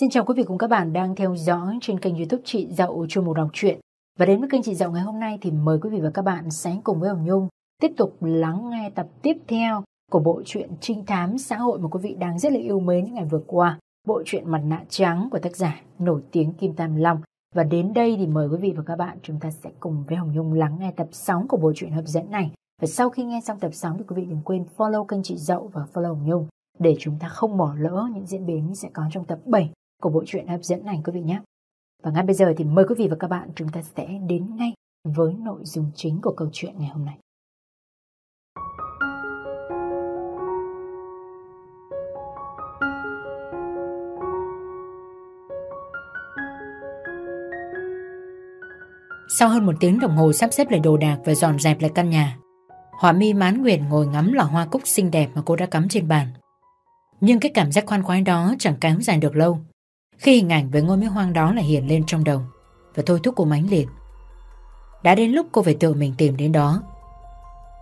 Xin chào quý vị cùng các bạn đang theo dõi trên kênh youtube Chị Dậu chuyên mục đọc truyện. Và đến với kênh Chị Dậu ngày hôm nay thì mời quý vị và các bạn sẽ cùng với Hồng Nhung tiếp tục lắng nghe tập tiếp theo của bộ truyện trinh thám xã hội mà quý vị đang rất là yêu mến những ngày vừa qua. Bộ truyện Mặt nạ trắng của tác giả nổi tiếng Kim Tam Long. Và đến đây thì mời quý vị và các bạn chúng ta sẽ cùng với Hồng Nhung lắng nghe tập 6 của bộ truyện hấp dẫn này. Và sau khi nghe xong tập 6 thì quý vị đừng quên follow kênh Chị Dậu và follow Hồng Nhung để chúng ta không bỏ lỡ những diễn biến sẽ có trong tập 7 của bộ truyện hấp dẫn này quý vị nhé. Và ngay bây giờ thì mời quý vị và các bạn chúng ta sẽ đến ngay với nội dung chính của câu chuyện ngày hôm nay. Sau hơn một tiếng đồng hồ sắp xếp lại đồ đạc và dọn dẹp lại căn nhà, Hỏa mi mán nguyện ngồi ngắm lọ hoa cúc xinh đẹp mà cô đã cắm trên bàn. Nhưng cái cảm giác khoan khoái đó chẳng kéo dài được lâu khi hình ảnh về ngôi miếu hoang đó lại hiện lên trong đầu và thôi thúc cô mãnh liệt. Đã đến lúc cô phải tự mình tìm đến đó.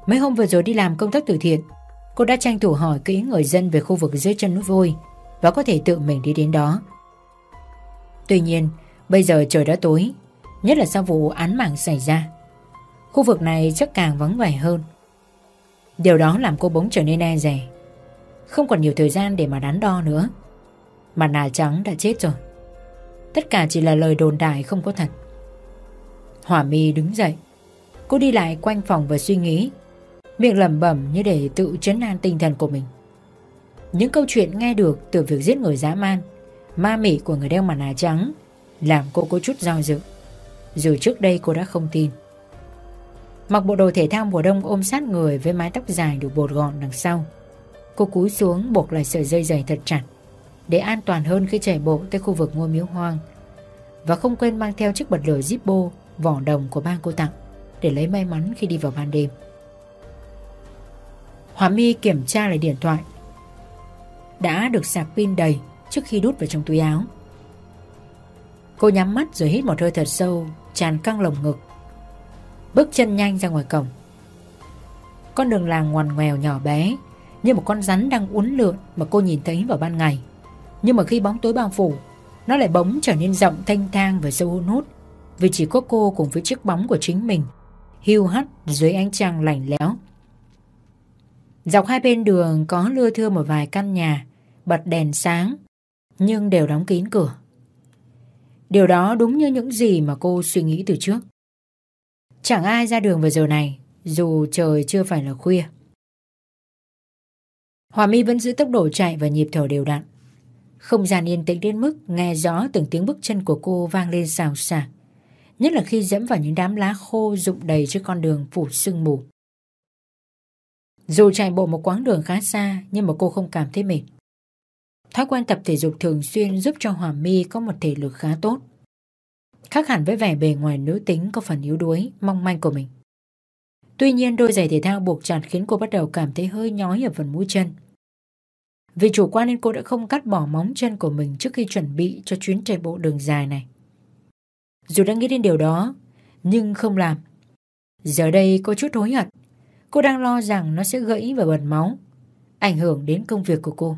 Mấy hôm vừa rồi đi làm công tác từ thiện, cô đã tranh thủ hỏi kỹ người dân về khu vực dưới chân núi vôi và có thể tự mình đi đến đó. Tuy nhiên, bây giờ trời đã tối, nhất là sau vụ án mạng xảy ra. Khu vực này chắc càng vắng vẻ hơn. Điều đó làm cô bỗng trở nên e rè. Không còn nhiều thời gian để mà đắn đo nữa. Mặt nạ trắng đã chết rồi. Tất cả chỉ là lời đồn đại không có thật. Hỏa mi đứng dậy. Cô đi lại quanh phòng và suy nghĩ. Miệng lẩm bẩm như để tự chấn an tinh thần của mình. Những câu chuyện nghe được từ việc giết người dã man, Ma mị của người đeo mặt nạ trắng, Làm cô có chút do dự. Dù trước đây cô đã không tin. Mặc bộ đồ thể thao mùa đông ôm sát người với mái tóc dài được bột gọn đằng sau, Cô cúi xuống buộc lại sợi dây dày thật chặt để an toàn hơn khi chạy bộ tới khu vực ngôi miếu hoang và không quên mang theo chiếc bật lửa Zippo vỏ đồng của ba cô tặng để lấy may mắn khi đi vào ban đêm. Hòa mi kiểm tra lại điện thoại đã được sạc pin đầy trước khi đút vào trong túi áo. Cô nhắm mắt rồi hít một hơi thật sâu, tràn căng lồng ngực. Bước chân nhanh ra ngoài cổng. Con đường làng ngoằn ngoèo nhỏ bé như một con rắn đang uốn lượn mà cô nhìn thấy vào ban ngày. Nhưng mà khi bóng tối bao phủ, Nó lại bỗng trở nên rộng thanh thang và sâu hôn hút. Vì chỉ có cô cùng với chiếc bóng của chính mình, Hiu hắt dưới ánh trăng lạnh lẽo. Dọc hai bên đường có lưa thưa một vài căn nhà, Bật đèn sáng, Nhưng đều đóng kín cửa. Điều đó đúng như những gì mà cô suy nghĩ từ trước. Chẳng ai ra đường vào giờ này, Dù trời chưa phải là khuya. Hòa mi vẫn giữ tốc độ chạy và nhịp thở đều đặn không gian yên tĩnh đến mức nghe rõ từng tiếng bước chân của cô vang lên xào xạc. Nhất là khi dẫm vào những đám lá khô rụng đầy trên con đường phủ sương mù. Dù chạy bộ một quãng đường khá xa nhưng mà cô không cảm thấy mệt. Thói quen tập thể dục thường xuyên giúp cho Hòa My có một thể lực khá tốt. Khác hẳn với vẻ bề ngoài nữ tính có phần yếu đuối, mong manh của mình. Tuy nhiên đôi giày thể thao buộc chặt khiến cô bắt đầu cảm thấy hơi nhói ở phần mũi chân. Vì chủ quan nên cô đã không cắt bỏ móng chân của mình trước khi chuẩn bị cho chuyến chạy bộ đường dài này. Dù đã nghĩ đến điều đó, nhưng không làm. Giờ đây có chút hối hận. Cô đang lo rằng nó sẽ gãy và bẩn máu, ảnh hưởng đến công việc của cô.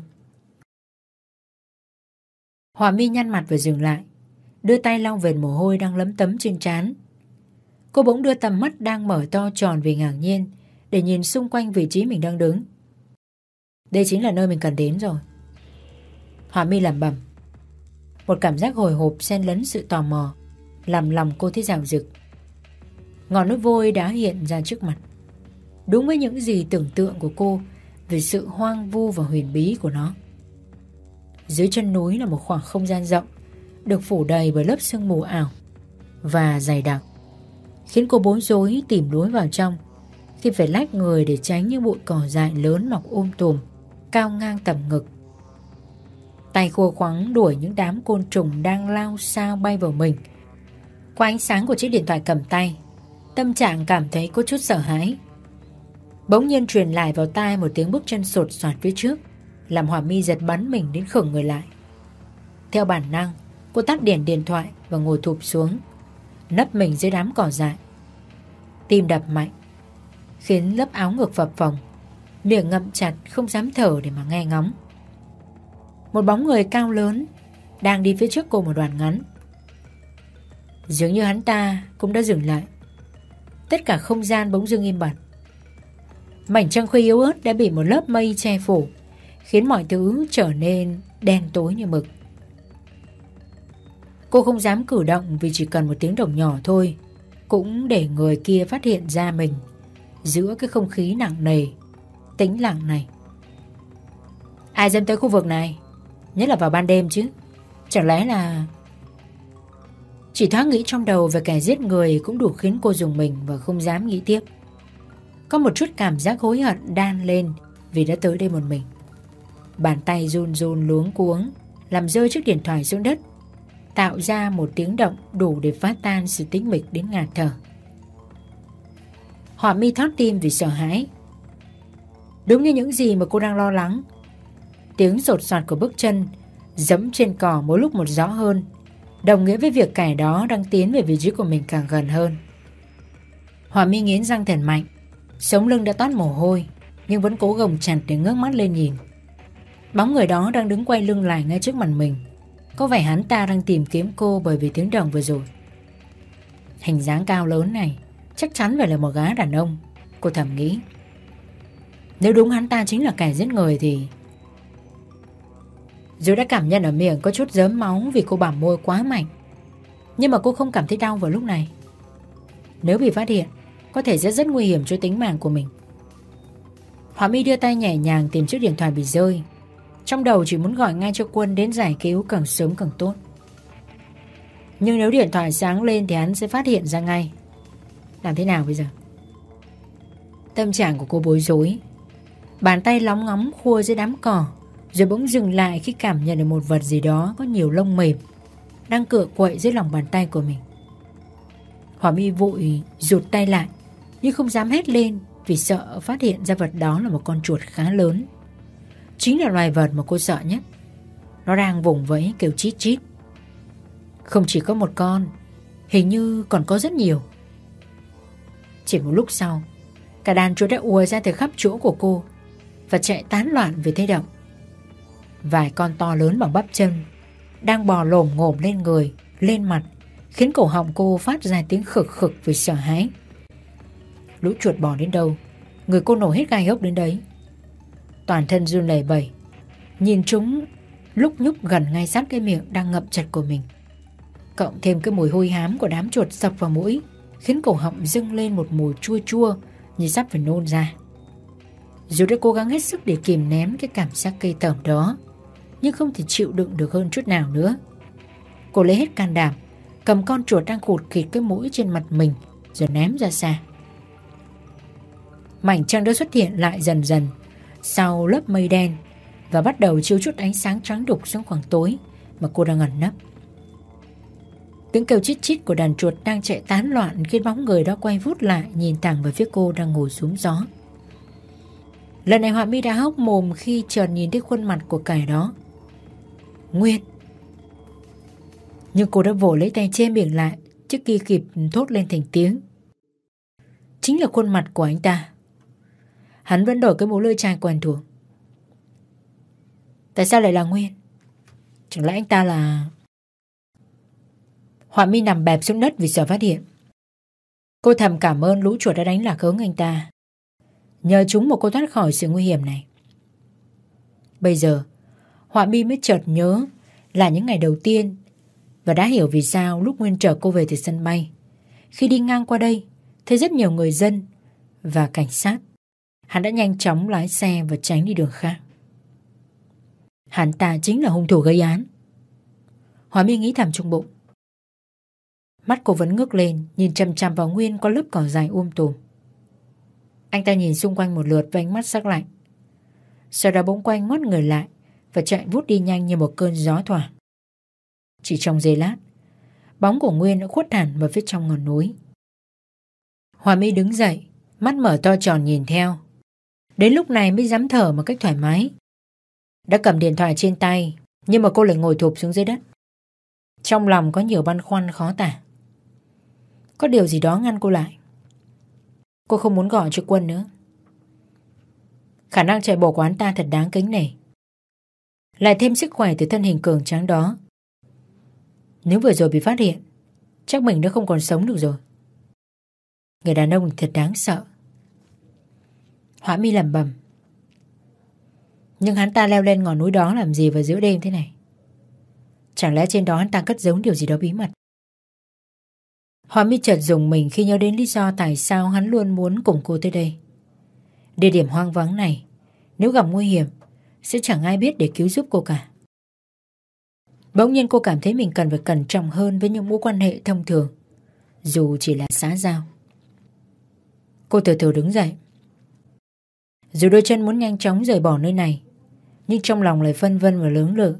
Hòa mi nhăn mặt và dừng lại, đưa tay lau vệt mồ hôi đang lấm tấm trên trán. Cô bỗng đưa tầm mắt đang mở to tròn vì ngạc nhiên để nhìn xung quanh vị trí mình đang đứng. Đây chính là nơi mình cần đến rồi. Hòa mi làm bầm Một cảm giác hồi hộp xen lẫn sự tò mò, Làm lòng cô thấy rào rực. Ngọn núi vôi đã hiện ra trước mặt. Đúng với những gì tưởng tượng của cô Về sự hoang vu và huyền bí của nó. Dưới chân núi là một khoảng không gian rộng, Được phủ đầy bởi lớp sương mù ảo Và dày đặc, Khiến cô bối rối tìm lối vào trong Khi phải lách người để tránh những bụi cỏ dại lớn mọc ôm tùm cao ngang tầm ngực. Tay khô khoắng đuổi những đám côn trùng đang lao sao bay vào mình. Qua ánh sáng của chiếc điện thoại cầm tay, tâm trạng cảm thấy có chút sợ hãi. Bỗng nhiên truyền lại vào tai một tiếng bước chân sột soạt phía trước, làm Hòa Mi giật bắn mình đến khửng người lại. Theo bản năng, cô tắt điện điện thoại và ngồi thụp xuống, nấp mình dưới đám cỏ dại. Tim đập mạnh, khiến lớp áo ngực phập phồng, miệng ngậm chặt, không dám thở để mà nghe ngóng. Một bóng người cao lớn Đang đi phía trước cô một đoạn ngắn. Dường như hắn ta cũng đã dừng lại. Tất cả không gian bỗng dưng im bặt. Mảnh trăng khuya yếu ớt đã bị một lớp mây che phủ, Khiến mọi thứ trở nên đen tối như mực. Cô không dám cử động vì chỉ cần một tiếng động nhỏ thôi, Cũng để người kia phát hiện ra mình Giữa cái không khí nặng nề. Tĩnh lặng này. Ai dám tới khu vực này? Nhất là vào ban đêm chứ. Chẳng lẽ là Chỉ thoáng nghĩ trong đầu về kẻ giết người Cũng đủ khiến cô dùng mình Và không dám nghĩ tiếp. Có một chút cảm giác hối hận đan lên Vì đã tới đây một mình. Bàn tay run run luống cuống, Làm rơi chiếc điện thoại xuống đất, Tạo ra một tiếng động đủ để phá tan sự tĩnh mịch đến ngạt thở. Họ mi thót tim vì sợ hãi Đúng như những gì mà cô đang lo lắng. Tiếng rột soạt của bước chân Dẫm trên cỏ mỗi lúc một rõ hơn. Đồng nghĩa với việc kẻ đó đang tiến về vị trí của mình càng gần hơn. Hòa mi nghiến răng thần mạnh. Sống lưng đã toát mồ hôi, Nhưng vẫn cố gồng chặt để ngước mắt lên nhìn. Bóng người đó đang đứng quay lưng lại ngay trước mặt mình. Có vẻ hắn ta đang tìm kiếm cô bởi vì tiếng đồng vừa rồi. Hình dáng cao lớn này Chắc chắn phải là một gã đàn ông, Cô thầm nghĩ. Nếu đúng hắn ta chính là kẻ giết người thì Dù đã cảm nhận ở miệng có chút dớm máu Vì cô bảm môi quá mạnh, Nhưng mà cô không cảm thấy đau vào lúc này. Nếu bị phát hiện, Có thể sẽ rất nguy hiểm cho tính mạng của mình. Họa mi đưa tay nhẹ nhàng tìm chiếc điện thoại bị rơi. Trong đầu chỉ muốn gọi ngay cho quân đến giải cứu càng sớm càng tốt. Nhưng nếu điện thoại sáng lên thì hắn sẽ phát hiện ra ngay. Làm thế nào bây giờ? Tâm trạng của cô bối rối. Bàn tay lóng ngóng khua dưới đám cỏ, Rồi bỗng dừng lại khi cảm nhận được một vật gì đó Có nhiều lông mềm Đang cựa quậy dưới lòng bàn tay của mình. Hỏa mi vội rụt tay lại, Nhưng không dám hét lên Vì sợ phát hiện ra vật đó là một con chuột khá lớn. Chính là loài vật mà cô sợ nhất. Nó đang vùng vẫy kêu chít chít. Không chỉ có một con, Hình như còn có rất nhiều. Chỉ một lúc sau, Cả đàn chuột đã ùa ra từ khắp chỗ của cô và chạy tán loạn về thế động. Vài con to lớn bằng bắp chân Đang bò lồm ngồm lên người, Lên mặt, Khiến cổ họng cô phát ra tiếng khực khực vì sợ hãi. Lũ chuột bò đến đâu? Người cô nổ hết gai ốc đến đấy. Toàn thân run lẩy bẩy, Nhìn chúng lúc nhúc gần ngay sát cái miệng đang ngậm chặt của mình. Cộng thêm cái mùi hôi hám của đám chuột sập vào mũi, khiến cổ họng dâng lên một mùi chua chua như sắp phải nôn ra. Dù đã cố gắng hết sức để kìm ném cái cảm giác cây tởm đó, nhưng không thể chịu đựng được hơn chút nào nữa. Cô lấy hết can đảm, cầm con chuột đang khụt khịt cái mũi trên mặt mình rồi ném ra xa. Mảnh trăng đã xuất hiện lại dần dần sau lớp mây đen và bắt đầu chiếu chút ánh sáng trắng đục xuống khoảng tối mà cô đang ẩn nấp. Tiếng kêu chít chít của đàn chuột đang chạy tán loạn khiến bóng người đó quay vút lại nhìn thẳng về phía cô đang ngồi xuống gió. Lần này Họa mi đã hốc mồm khi chợt nhìn thấy khuôn mặt của kẻ đó. Nguyên. Nhưng cô đã vội lấy tay che miệng lại, trước khi kịp thốt lên thành tiếng. Chính là khuôn mặt của anh ta. Hắn vẫn đổi cái mũ lưỡi chai quen thuộc. Tại sao lại là Nguyên? Chẳng lẽ anh ta là... Họa mi nằm bẹp xuống đất vì sợ phát hiện. Cô thầm cảm ơn lũ chuột đã đánh lạc hướng anh ta. Nhờ chúng một cô thoát khỏi sự nguy hiểm này. Bây giờ, Họa mi mới chợt nhớ là những ngày đầu tiên và đã hiểu vì sao lúc Nguyên chở cô về từ sân bay. Khi đi ngang qua đây, thấy rất nhiều người dân và cảnh sát. Hắn đã nhanh chóng lái xe và tránh đi đường khác. Hắn ta chính là hung thủ gây án. Họa mi nghĩ thầm trong bụng. Mắt cô vẫn ngước lên Nhìn chăm chăm vào Nguyên có lớp cỏ dài um tùm anh ta nhìn xung quanh một lượt với ánh mắt sắc lạnh. Sau đó bỗng quay ngoắt người lại Và chạy vút đi nhanh như một cơn gió thoảng Chỉ trong giây lát, Bóng của Nguyên đã khuất hẳn vào phía trong ngọn núi. Hòa Mỹ đứng dậy, Mắt mở to tròn nhìn theo. Đến lúc này mới dám thở một cách thoải mái. Đã cầm điện thoại trên tay, Nhưng mà cô lại ngồi thụp xuống dưới đất. Trong lòng có nhiều băn khoăn khó tả. Có điều gì đó ngăn cô lại. Cô không muốn gọi cho quân nữa. Khả năng chạy bộ của hắn ta thật đáng kính nể. Lại thêm sức khỏe từ thân hình cường tráng đó. Nếu vừa rồi bị phát hiện, Chắc mình đã không còn sống được rồi. Người đàn ông thật đáng sợ. Hỏa mi lầm bầm Nhưng hắn ta leo lên ngọn núi đó làm gì vào giữa đêm thế này? Chẳng lẽ trên đó hắn ta cất giấu điều gì đó bí mật? Hoa mi chợt dùng mình khi nhớ đến lý do tại sao hắn luôn muốn cùng cô tới đây. Địa điểm hoang vắng này, Nếu gặp nguy hiểm, Sẽ chẳng ai biết để cứu giúp cô cả. Bỗng nhiên cô cảm thấy mình cần phải cẩn trọng hơn với những mối quan hệ thông thường, Dù chỉ là xã giao. Cô từ từ đứng dậy. Dù đôi chân muốn nhanh chóng rời bỏ nơi này, Nhưng trong lòng lại phân vân và lưỡng lự.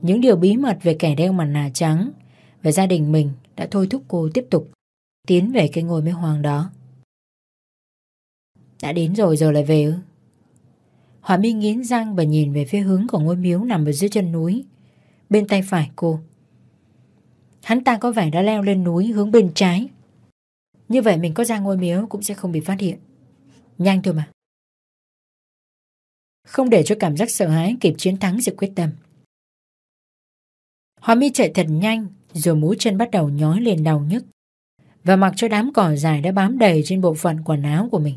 Những điều bí mật về kẻ đeo mặt nạ trắng, Về gia đình mình đã thôi thúc cô tiếp tục Tiến về cái ngôi mê hoàng đó Đã đến rồi, giờ lại về ư Hòa mi nghiến răng và nhìn về phía hướng của ngôi miếu nằm ở dưới chân núi Bên tay phải cô Hắn ta có vẻ đã leo lên núi hướng bên trái như vậy mình có ra ngôi miếu cũng sẽ không bị phát hiện. Nhanh thôi mà. Không để cho cảm giác sợ hãi kịp chiến thắng sự quyết tâm. Hoa mi chạy thật nhanh rồi mũi chân bắt đầu nhói lên đau nhức và mặc cho đám cỏ dài đã bám đầy trên bộ phận quần áo của mình.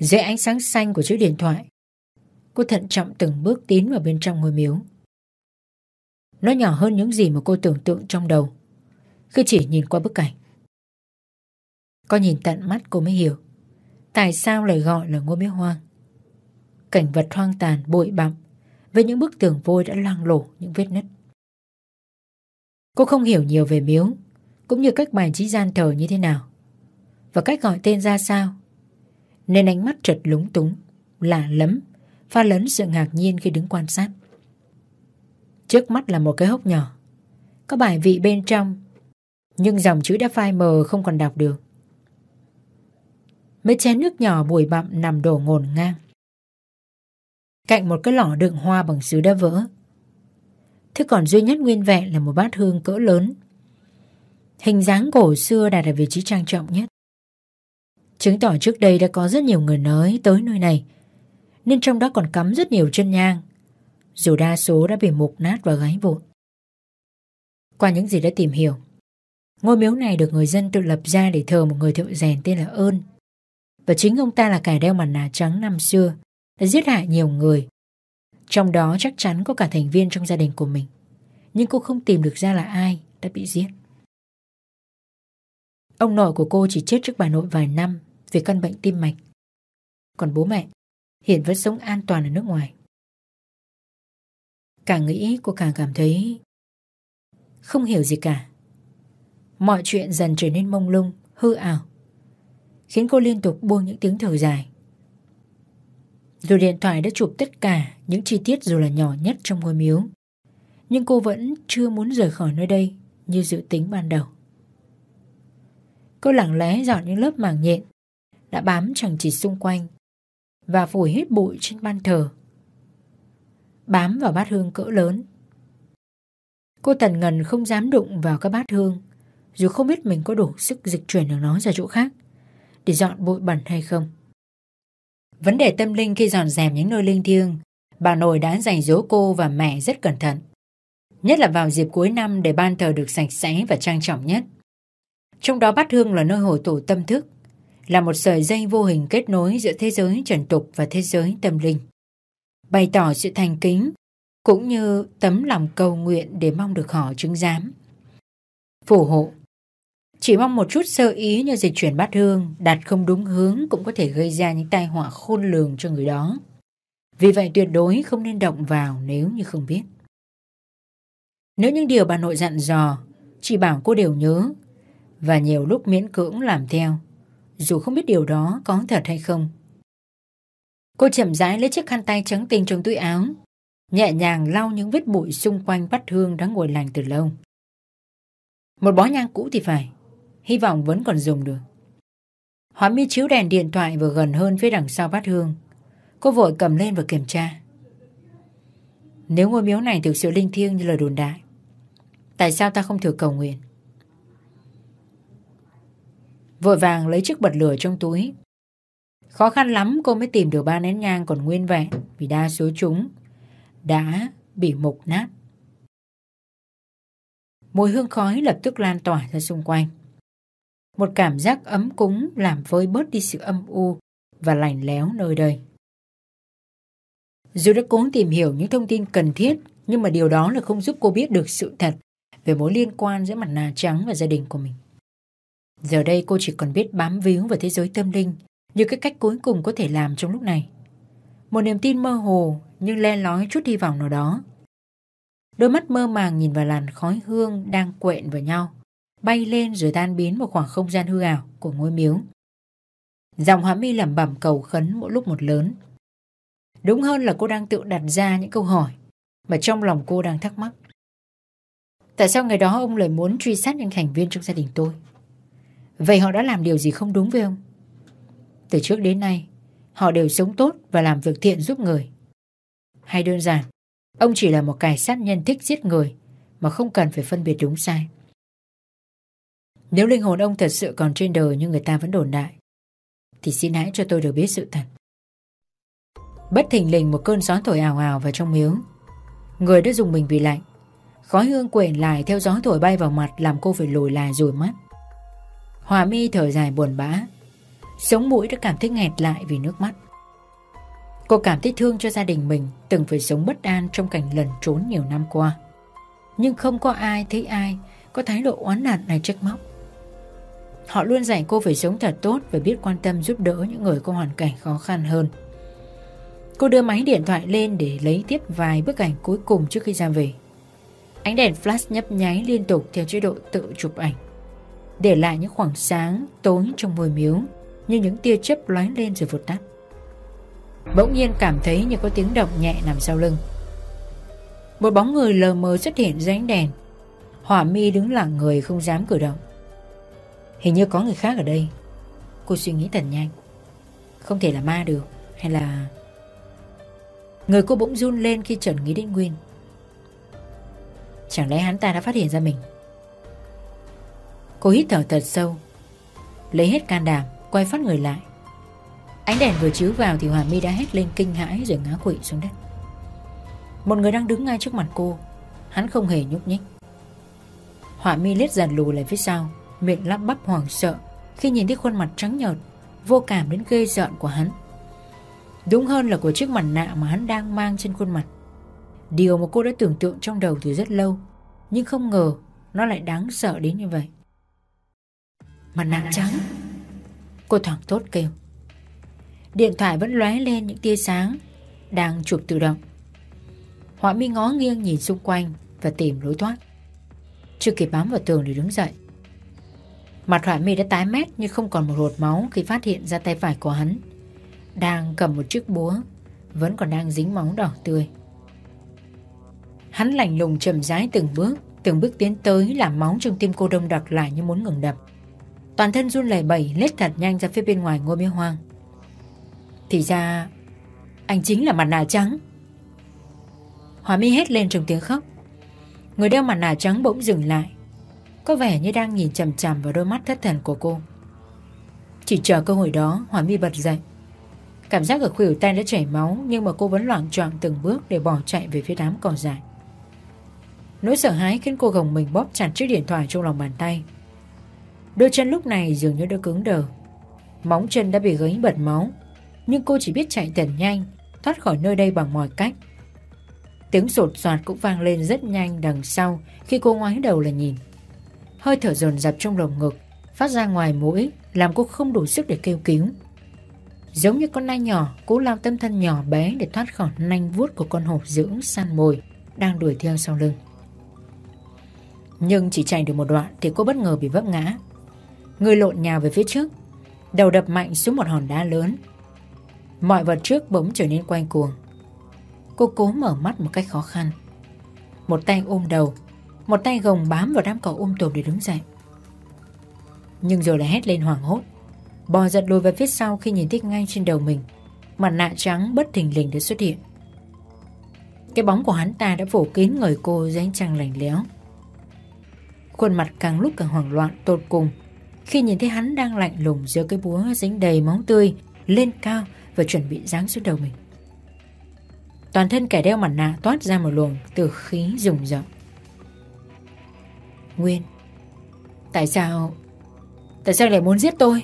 Dưới ánh sáng xanh của chiếc điện thoại, cô thận trọng từng bước tiến vào bên trong ngôi miếu. Nó nhỏ hơn những gì mà cô tưởng tượng trong đầu khi chỉ nhìn qua bức cảnh. Có nhìn tận mắt cô mới hiểu Tại sao lại gọi là ngôi miếu hoang Cảnh vật hoang tàn bụi bặm Với những bức tường vôi đã loang lổ những vết nứt Cô không hiểu nhiều về miếu, Cũng như cách bài trí gian thờ như thế nào Và cách gọi tên ra sao Nên ánh mắt trật lúng túng, Lạ lắm Pha lấn sự ngạc nhiên khi đứng quan sát Trước mắt là một cái hốc nhỏ, Có bài vị bên trong, Nhưng dòng chữ đã phai mờ không còn đọc được Mấy chén nước nhỏ bụi bặm nằm đổ ngổn ngang. Cạnh một cái lọ đựng hoa bằng sứ đã vỡ. Thế còn duy nhất nguyên vẹn là một bát hương cỡ lớn. Hình dáng cổ xưa đặt ở vị trí trang trọng nhất. Chứng tỏ trước đây đã có rất nhiều người nói tới nơi này, nên trong đó còn cắm rất nhiều chân nhang, dù đa số đã bị mục nát và gáy vụn. Qua những gì đã tìm hiểu, ngôi miếu này được người dân tự lập ra để thờ một người thợ rèn tên là Ơn. Và chính ông ta là kẻ đeo mặt nạ trắng năm xưa Đã giết hại nhiều người trong đó chắc chắn có cả thành viên trong gia đình của mình. Nhưng cô không tìm được ra là ai đã bị giết. Ông nội của cô chỉ chết trước bà nội vài năm Vì căn bệnh tim mạch. Còn bố mẹ Hiện vẫn sống an toàn ở nước ngoài. Càng nghĩ, cô càng cảm thấy Không hiểu gì cả. Mọi chuyện dần trở nên mông lung, Hư ảo, khiến cô liên tục buông những tiếng thở dài. Dù điện thoại đã chụp tất cả những chi tiết dù là nhỏ nhất trong ngôi miếu, nhưng cô vẫn chưa muốn rời khỏi nơi đây như dự tính ban đầu. Cô lặng lẽ dọn những lớp màng nhện đã bám chẳng chỉ xung quanh và phủi hết bụi trên ban thờ. Bám vào bát hương cỡ lớn. Cô tần ngần không dám đụng vào các bát hương dù không biết mình có đủ sức dịch chuyển được nó ra chỗ khác để dọn bụi bẩn hay không. Vấn đề tâm linh khi dọn dẹp những nơi linh thiêng, bà nội đã dành dỗ cô và mẹ rất cẩn thận. Nhất là vào dịp cuối năm để ban thờ được sạch sẽ và trang trọng nhất. Trong đó bát hương là nơi hội tụ tâm thức, là một sợi dây vô hình kết nối giữa thế giới trần tục và thế giới tâm linh. Bày tỏ sự thành kính, cũng như tấm lòng cầu nguyện để mong được họ chứng giám. Phù hộ chỉ mong một chút sơ ý như dịch chuyển bát hương đặt không đúng hướng cũng có thể gây ra những tai họa khôn lường cho người đó. Vì vậy tuyệt đối không nên động vào nếu như không biết. Nếu những điều bà nội dặn dò, chị bảo cô đều nhớ và nhiều lúc miễn cưỡng làm theo, dù không biết điều đó có thật hay không. Cô chậm rãi lấy chiếc khăn tay trắng tinh trong túi áo, nhẹ nhàng lau những vết bụi xung quanh bát hương đã ngồi lành từ lâu. Một bó nhang cũ thì phải, hy vọng vẫn còn dùng được. Hóa mi chiếu đèn điện thoại vừa gần hơn phía đằng sau bát hương. Cô vội cầm lên và kiểm tra. Nếu ngôi miếu này thực sự linh thiêng như lời đồn đại, tại sao ta không thử cầu nguyện? Vội vàng lấy chiếc bật lửa trong túi. Khó khăn lắm cô mới tìm được ba nén nhang còn nguyên vẹn vì đa số chúng đã bị mục nát. Mùi hương khói lập tức lan tỏa ra xung quanh. Một cảm giác ấm cúng làm vơi bớt đi sự âm u và lạnh lẽo nơi đây. Dù đã cố tìm hiểu những thông tin cần thiết, nhưng mà điều đó là không giúp cô biết được sự thật về mối liên quan giữa mặt nạ trắng và gia đình của mình. Giờ đây cô chỉ còn biết bám víu vào thế giới tâm linh như cái cách cuối cùng có thể làm trong lúc này. Một niềm tin mơ hồ nhưng len lói chút hy vọng nào đó. Đôi mắt mơ màng nhìn vào làn khói hương đang quện vào nhau, bay lên rồi tan biến vào khoảng không gian hư ảo của ngôi miếu. Dòng hóa mi lẩm bẩm cầu khấn mỗi lúc một lớn. Đúng hơn là cô đang tự đặt ra những câu hỏi mà trong lòng cô đang thắc mắc. Tại sao ngày đó ông lại muốn truy sát những thành viên trong gia đình tôi? Vậy họ đã làm điều gì không đúng với ông? Từ trước đến nay, họ đều sống tốt và làm việc thiện giúp người. Hay đơn giản, ông chỉ là một cài sát nhân thích giết người mà không cần phải phân biệt đúng sai. Nếu linh hồn ông thật sự còn trên đời như người ta vẫn đồn đại, thì xin hãy cho tôi được biết sự thật. Bất thình lình một cơn gió thổi ào ào vào trong miếu. Người đã dùng mình vì lạnh. Khói hương quện lại theo gió thổi bay vào mặt làm cô phải lùi lại rồi mắt. Hòa mi thở dài buồn bã. Sống mũi đã cảm thấy nghẹt lại vì nước mắt. Cô cảm thấy thương cho gia đình mình từng phải sống bất an trong cảnh lần trốn nhiều năm qua. Nhưng không có ai thấy ai có thái độ oán nạn này trách móc. Họ luôn dạy cô phải sống thật tốt và biết quan tâm giúp đỡ những người có hoàn cảnh khó khăn hơn. Cô đưa máy điện thoại lên để lấy tiếp vài bức ảnh cuối cùng trước khi ra về. Ánh đèn flash nhấp nháy liên tục theo chế độ tự chụp ảnh. Để lại những khoảng sáng, tối trong môi miếu như những tia chớp lóe lên rồi vụt tắt. Bỗng nhiên cảm thấy như có tiếng động nhẹ nằm sau lưng. Một bóng người lờ mờ xuất hiện dưới ánh đèn. Hỏa mi đứng lặng người không dám cử động. Hình như có người khác ở đây. Cô suy nghĩ thật nhanh. Không thể là ma được, hay là... Người cô bỗng run lên khi chợt nghĩ đến Nguyên. Chẳng lẽ hắn ta đã phát hiện ra mình? Cô hít thở thật sâu, lấy hết can đảm, quay phát người lại. Ánh đèn vừa chiếu vào thì Hòa My đã hét lên kinh hãi rồi ngã quỵ xuống đất. Một người đang đứng ngay trước mặt cô, hắn không hề nhúc nhích. Họa mi liếc dần lùi lại phía sau Miệng lắp bắp hoảng sợ. Khi nhìn thấy khuôn mặt trắng nhợt, Vô cảm đến ghê rợn của hắn. Đúng hơn là của chiếc mặt nạ mà hắn đang mang trên khuôn mặt. Điều mà cô đã tưởng tượng trong đầu từ rất lâu, Nhưng không ngờ Nó lại đáng sợ đến như vậy. Mặt nạ trắng. Cô thoảng tốt kêu. Điện thoại vẫn lóe lên những tia sáng Đang chụp tự động. Họa mi ngó nghiêng nhìn xung quanh Và tìm lối thoát. Chưa kịp bám vào tường để đứng dậy Mặt họa mi đã tái mét Nhưng không còn một hột máu khi phát hiện ra tay phải của hắn. Đang cầm một chiếc búa, Vẫn còn đang dính máu đỏ tươi. Hắn lạnh lùng chậm rãi từng bước Từng bước tiến tới làm máu trong tim cô đông đặc lại như muốn ngừng đập. Toàn thân run lẩy bẩy, lết thật nhanh ra phía bên ngoài ngôi miếu hoang. Thì ra, Anh chính là mặt nạ trắng. Hòa mi hét lên trong tiếng khóc. Người đeo mặt nạ trắng bỗng dừng lại. Có vẻ như đang nhìn chằm chằm vào đôi mắt thất thần của cô. Chỉ chờ cơ hội đó, Hòa mi bật dậy. Cảm giác ở khuỷu tay đã chảy máu, Nhưng mà cô vẫn loạn choạng từng bước Để bỏ chạy về phía đám cỏ dại. Nỗi sợ hãi khiến cô gồng mình bóp chặt chiếc điện thoại trong lòng bàn tay. Đôi chân lúc này dường như đã cứng đờ. Móng chân đã bị gấy bật máu, Nhưng cô chỉ biết chạy thật nhanh, Thoát khỏi nơi đây bằng mọi cách. Tiếng sột soạt cũng vang lên rất nhanh đằng sau khi cô ngoái đầu là nhìn. Hơi thở dồn dập trong lồng ngực, phát ra ngoài mũi, làm cô không đủ sức để kêu cứu. Giống như con nai nhỏ, cố lao tâm thân nhỏ bé để thoát khỏi nanh vuốt của con hổ dữ săn mồi đang đuổi theo sau lưng. Nhưng chỉ chạy được một đoạn thì cô bất ngờ bị vấp ngã. Người lộn nhào về phía trước, đầu đập mạnh xuống một hòn đá lớn. Mọi vật trước bỗng trở nên quay cuồng. Cô cố mở mắt một cách khó khăn Một tay ôm đầu một tay gồng bám vào đám cỏ ôm tùm để đứng dậy. Nhưng rồi lại hét lên hoảng hốt. Bò giật lùi về phía sau khi nhìn thấy ngay trên đầu mình, Mặt nạ trắng bất thình lình đã xuất hiện. Cái bóng của hắn ta đã phủ kín người cô dưới ánh trăng lạnh lẽo. Khuôn mặt càng lúc càng hoảng loạn tột cùng Khi nhìn thấy hắn đang lạnh lùng giữa cái búa dính đầy máu tươi Lên cao và chuẩn bị giáng xuống đầu mình. Toàn thân kẻ đeo mặt nạ toát ra một luồng từ khí rùng rợn. Nguyên. Tại sao Tại sao lại muốn giết tôi?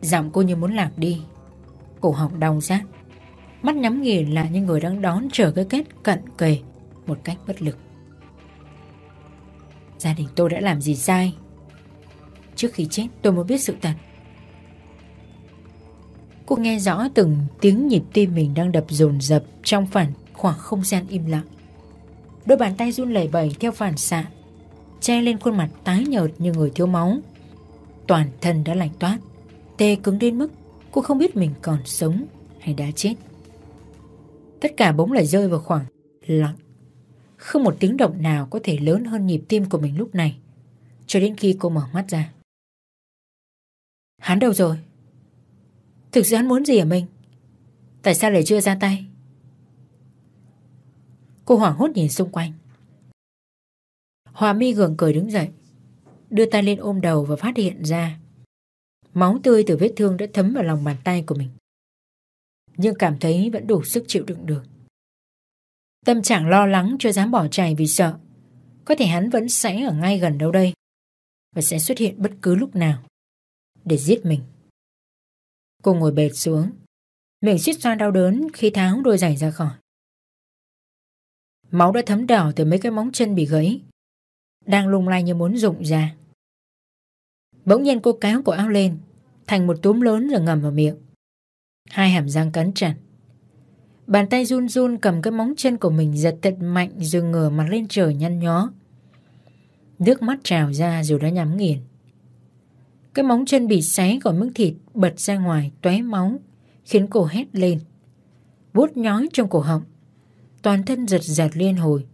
Giọng cô như muốn lạc đi. Cổ họng đau rát. Mắt nhắm nghiền là những người đang đón chờ cái kết cận kề Một cách bất lực. Gia đình tôi đã làm gì sai? Trước khi chết, tôi muốn biết sự thật. Cô nghe rõ từng tiếng nhịp tim mình đang đập dồn dập Trong phản khoảng không gian im lặng. Đôi bàn tay run lẩy bẩy theo phản xạ, Che lên khuôn mặt tái nhợt như người thiếu máu Toàn thân đã lạnh toát, Tê cứng đến mức Cô không biết mình còn sống hay đã chết Tất cả bỗng lại rơi vào khoảng lặng Không một tiếng động nào có thể lớn hơn nhịp tim của mình lúc này, Cho đến khi cô mở mắt ra Hắn đâu rồi? Thực sự hắn muốn gì ở mình? Tại sao lại chưa ra tay? Cô hoảng hốt nhìn xung quanh. Hòa mi gượng cười đứng dậy, Đưa tay lên ôm đầu và phát hiện ra Máu tươi từ vết thương đã thấm vào lòng bàn tay của mình, Nhưng cảm thấy vẫn đủ sức chịu đựng được. Tâm trạng lo lắng chưa dám bỏ chạy vì sợ, Có thể hắn vẫn sẽ ở ngay gần đâu đây Và sẽ xuất hiện bất cứ lúc nào Để giết mình. Cô ngồi bệt xuống, Miệng suýt xoa đau đớn khi tháo đôi giày ra khỏi. Máu đã thấm đỏ từ mấy cái móng chân bị gãy Đang lung lay như muốn rụng ra Bỗng nhiên cô kéo cổ áo lên Thành một túm lớn rồi ngầm vào miệng Hai hàm răng cắn chặt Bàn tay run run cầm cái móng chân của mình giật thật mạnh rồi ngửa mặt lên trời nhăn nhó. Nước mắt trào ra dù đã nhắm nghiền. Cái móng chân bị xé khỏi miếng thịt bật ra ngoài tóe máu, khiến cô hét lên. Bút nhói trong cổ họng. Toàn thân giật giật liên hồi.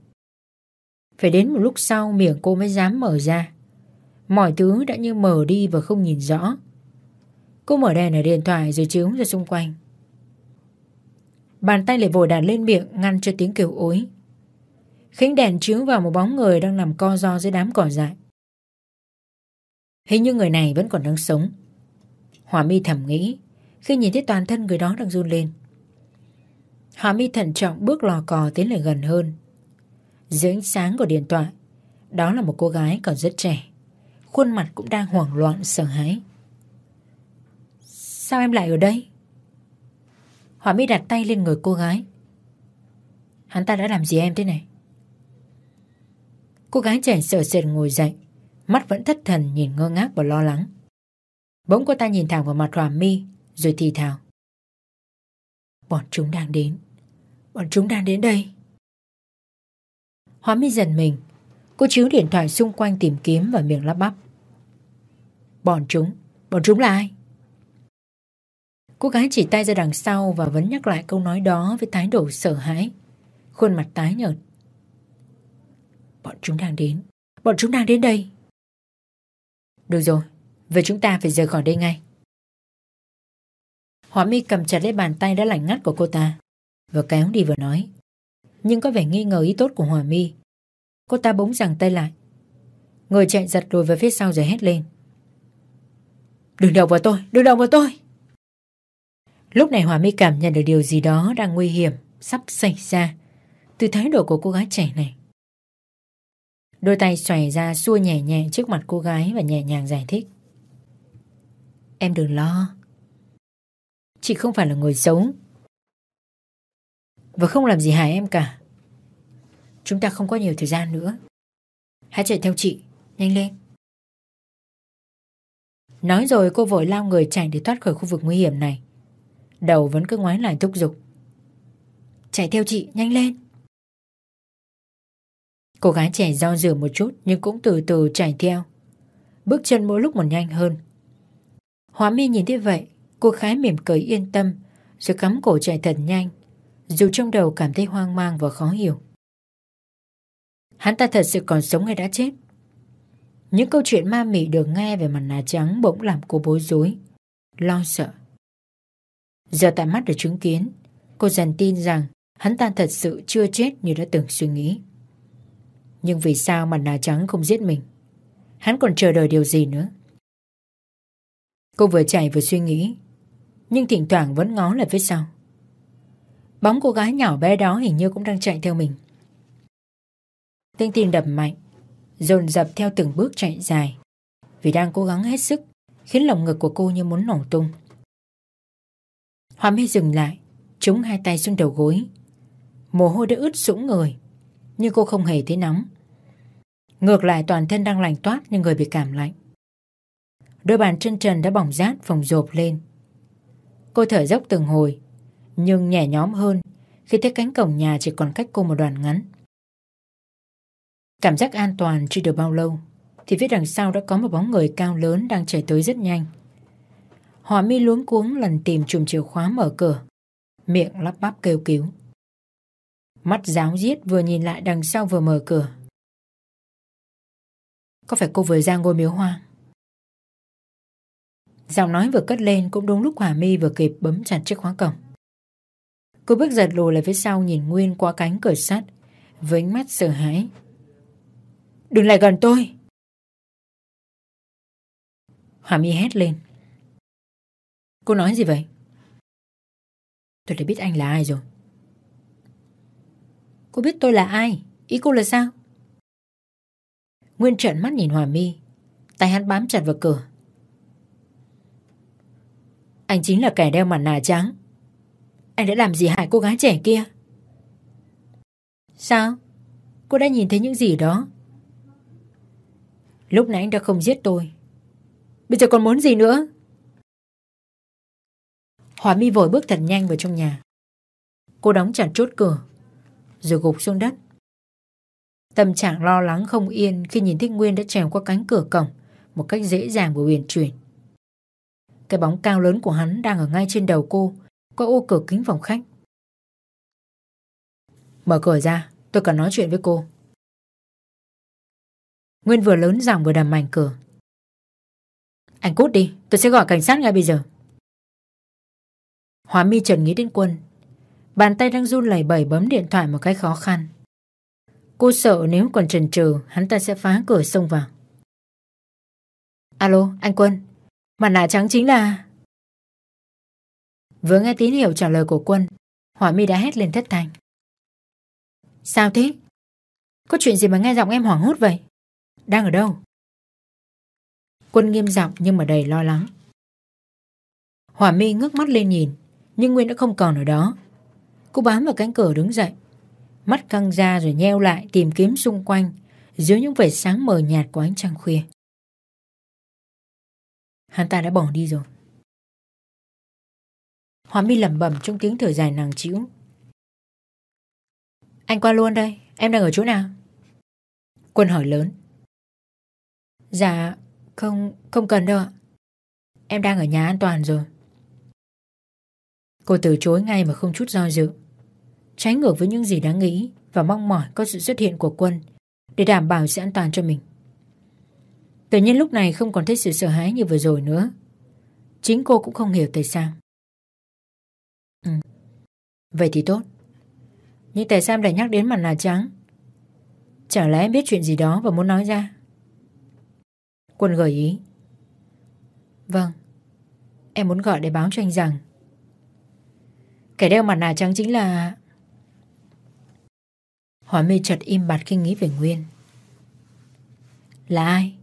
Phải đến một lúc sau miệng cô mới dám mở ra. Mọi thứ đã như mờ đi và không nhìn rõ. Cô mở đèn ở điện thoại rồi chiếu ra xung quanh. Bàn tay lại vội đặt lên miệng ngăn cho tiếng kêu ối. Khánh đèn chiếu vào một bóng người đang nằm co ro dưới đám cỏ dại. Hình như người này vẫn còn đang sống. Hòa mi thầm nghĩ, khi nhìn thấy toàn thân người đó đang run lên. Hòa mi thận trọng bước lò cò tiến lại gần hơn. Dưới ánh sáng của điện thoại, đó là một cô gái còn rất trẻ. Khuôn mặt cũng đang hoảng loạn sợ hãi. Sao em lại ở đây? Hỏa mi đặt tay lên người cô gái. Hắn ta đã làm gì em thế này? Cô gái trẻ sợ sệt ngồi dậy, mắt vẫn thất thần nhìn ngơ ngác và lo lắng. Bỗng cô ta nhìn thẳng vào mặt Hòa mi rồi thì thào. Bọn chúng đang đến. Bọn chúng đang đến đây. Hóa mi dần mình. Cô chiếu điện thoại xung quanh tìm kiếm và miệng lắp bắp. Bọn chúng? Bọn chúng là ai? Cô gái chỉ tay ra đằng sau và vẫn nhắc lại câu nói đó với thái độ sợ hãi. Khuôn mặt tái nhợt. Bọn chúng đang đến. Bọn chúng đang đến đây. Được rồi, vậy chúng ta phải rời khỏi đây ngay. Họa mi cầm chặt lấy bàn tay đã lạnh ngắt của cô ta và kéo đi vừa nói. Nhưng có vẻ nghi ngờ ý tốt của Hòa mi. Cô ta bỗng giằng tay lại. Người chạy giật lùi về phía sau rồi hét lên. Đừng động vào tôi, đừng động vào tôi. Lúc này Hòa mi cảm nhận được điều gì đó đang nguy hiểm, sắp xảy ra từ thái độ của cô gái trẻ này. Đôi tay xoài ra xua nhẹ nhẹ trước mặt cô gái và nhẹ nhàng giải thích. Em đừng lo. Chị không phải là người xấu. Và không làm gì hại em cả. Chúng ta không có nhiều thời gian nữa. Hãy chạy theo chị, nhanh lên. Nói rồi cô vội lao người chạy để thoát khỏi khu vực nguy hiểm này. Đầu vẫn cứ ngoái lại thúc giục. Chạy theo chị, nhanh lên. Cô gái trẻ do dự một chút nhưng cũng từ từ chạy theo. Bước chân mỗi lúc một nhanh hơn. Hóa mi nhìn thấy vậy, cô khái mỉm cười yên tâm rồi cắm cổ chạy thật nhanh dù trong đầu cảm thấy hoang mang và khó hiểu. Hắn ta thật sự còn sống hay đã chết? Những câu chuyện ma mị được nghe về mặt nạ trắng bỗng làm cô bối rối, lo sợ. Giờ tại mắt được chứng kiến, cô dần tin rằng hắn ta thật sự chưa chết như đã từng suy nghĩ. Nhưng vì sao mặt nạ trắng không giết mình? Hắn còn chờ đợi điều gì nữa? Cô vừa chạy vừa suy nghĩ, nhưng thỉnh thoảng vẫn ngó lại phía sau. Bóng cô gái nhỏ bé đó hình như cũng đang chạy theo mình. Tinh tin đập mạnh, dồn dập theo từng bước chạy dài, vì đang cố gắng hết sức, khiến lồng ngực của cô như muốn nổ tung. Hoa mi dừng lại, trúng hai tay xuống đầu gối. Mồ hôi đã ướt sũng người, nhưng cô không hề thấy nóng. Ngược lại toàn thân đang lạnh toát nhưng người bị cảm lạnh. Đôi bàn chân trần đã bỏng rát phồng rộp lên. Cô thở dốc từng hồi, nhưng nhẹ nhóm hơn khi thấy cánh cổng nhà chỉ còn cách cô một đoạn ngắn. Cảm giác an toàn chưa được bao lâu thì phía đằng sau đã có một bóng người cao lớn đang chạy tới rất nhanh. Hòa mi luống cuống lần tìm chùm chìa khóa mở cửa, miệng lắp bắp kêu cứu. Mắt giáo giết vừa nhìn lại đằng sau vừa mở cửa. Có phải cô vừa ra ngôi miếu hoang? Giọng nói vừa cất lên cũng đúng lúc Hòa mi vừa kịp bấm chặt chiếc khóa cổng. Cô bước giật lùi lại phía sau nhìn Nguyên qua cánh cửa sắt với ánh mắt sợ hãi. Đừng lại gần tôi! Hòa mi hét lên. Cô nói gì vậy? Tôi đã biết anh là ai rồi. Cô biết tôi là ai? Ý cô là sao? Nguyên trợn mắt nhìn Hòa mi Tay hắn bám chặt vào cửa anh chính là kẻ đeo mặt nạ trắng. Anh đã làm gì hại cô gái trẻ kia? Sao? Cô đã nhìn thấy những gì đó? Lúc nãy anh đã không giết tôi. Bây giờ còn muốn gì nữa? Hòa mi vội bước thật nhanh vào trong nhà. Cô đóng chặt chốt cửa, Rồi gục xuống đất. Tâm trạng lo lắng không yên khi nhìn thấy Nguyên đã trèo qua cánh cửa cổng một cách dễ dàng và uyển chuyển. Cái bóng cao lớn của hắn đang ở ngay trên đầu cô, qua ô cửa kính phòng khách. Mở cửa ra, tôi cần nói chuyện với cô. Nguyên vừa lớn giọng vừa đầm mảnh cửa. Anh cút đi, tôi sẽ gọi cảnh sát ngay bây giờ. Hóa mi trần nghĩ đến quân. Bàn tay đang run lẩy bẩy bấm điện thoại một cách khó khăn. Cô sợ nếu còn chần chừ hắn ta sẽ phá cửa xông vào. Alo, anh Quân. Mặt nạ trắng chính là... Vừa nghe tín hiệu trả lời của Quân, Hỏa mi đã hét lên thất thanh. Sao thế? Có chuyện gì mà nghe giọng em hoảng hốt vậy? Đang ở đâu? Quân nghiêm giọng nhưng mà đầy lo lắng. Hỏa mi ngước mắt lên nhìn, nhưng Nguyên đã không còn ở đó. Cô bám vào cánh cửa đứng dậy, mắt căng ra rồi nheo lại tìm kiếm xung quanh dưới những vệt sáng mờ nhạt của ánh trăng khuya. Hắn ta đã bỏ đi rồi. Hóa mi lẩm bẩm trong tiếng thở dài nàng chịu. Anh qua luôn đây, em đang ở chỗ nào? Quân hỏi lớn. Dạ, không, không cần đâu ạ. Em đang ở nhà an toàn rồi. Cô từ chối ngay mà không chút do dự trái ngược với những gì đáng nghĩ và mong mỏi có sự xuất hiện của quân để đảm bảo sự an toàn cho mình. Tự nhiên lúc này không còn thấy sự sợ hãi như vừa rồi nữa. Chính cô cũng không hiểu tại sao. Ừ. Vậy thì tốt. Nhưng tại sao lại nhắc đến mặt nạ trắng? chả lẽ em biết chuyện gì đó và muốn nói ra? Quân gợi ý. Vâng. Em muốn gọi để báo cho anh rằng Kẻ đeo mặt nạ trắng chính là Hỏa mê chợt im bặt khi nghĩ về Nguyên Là ai?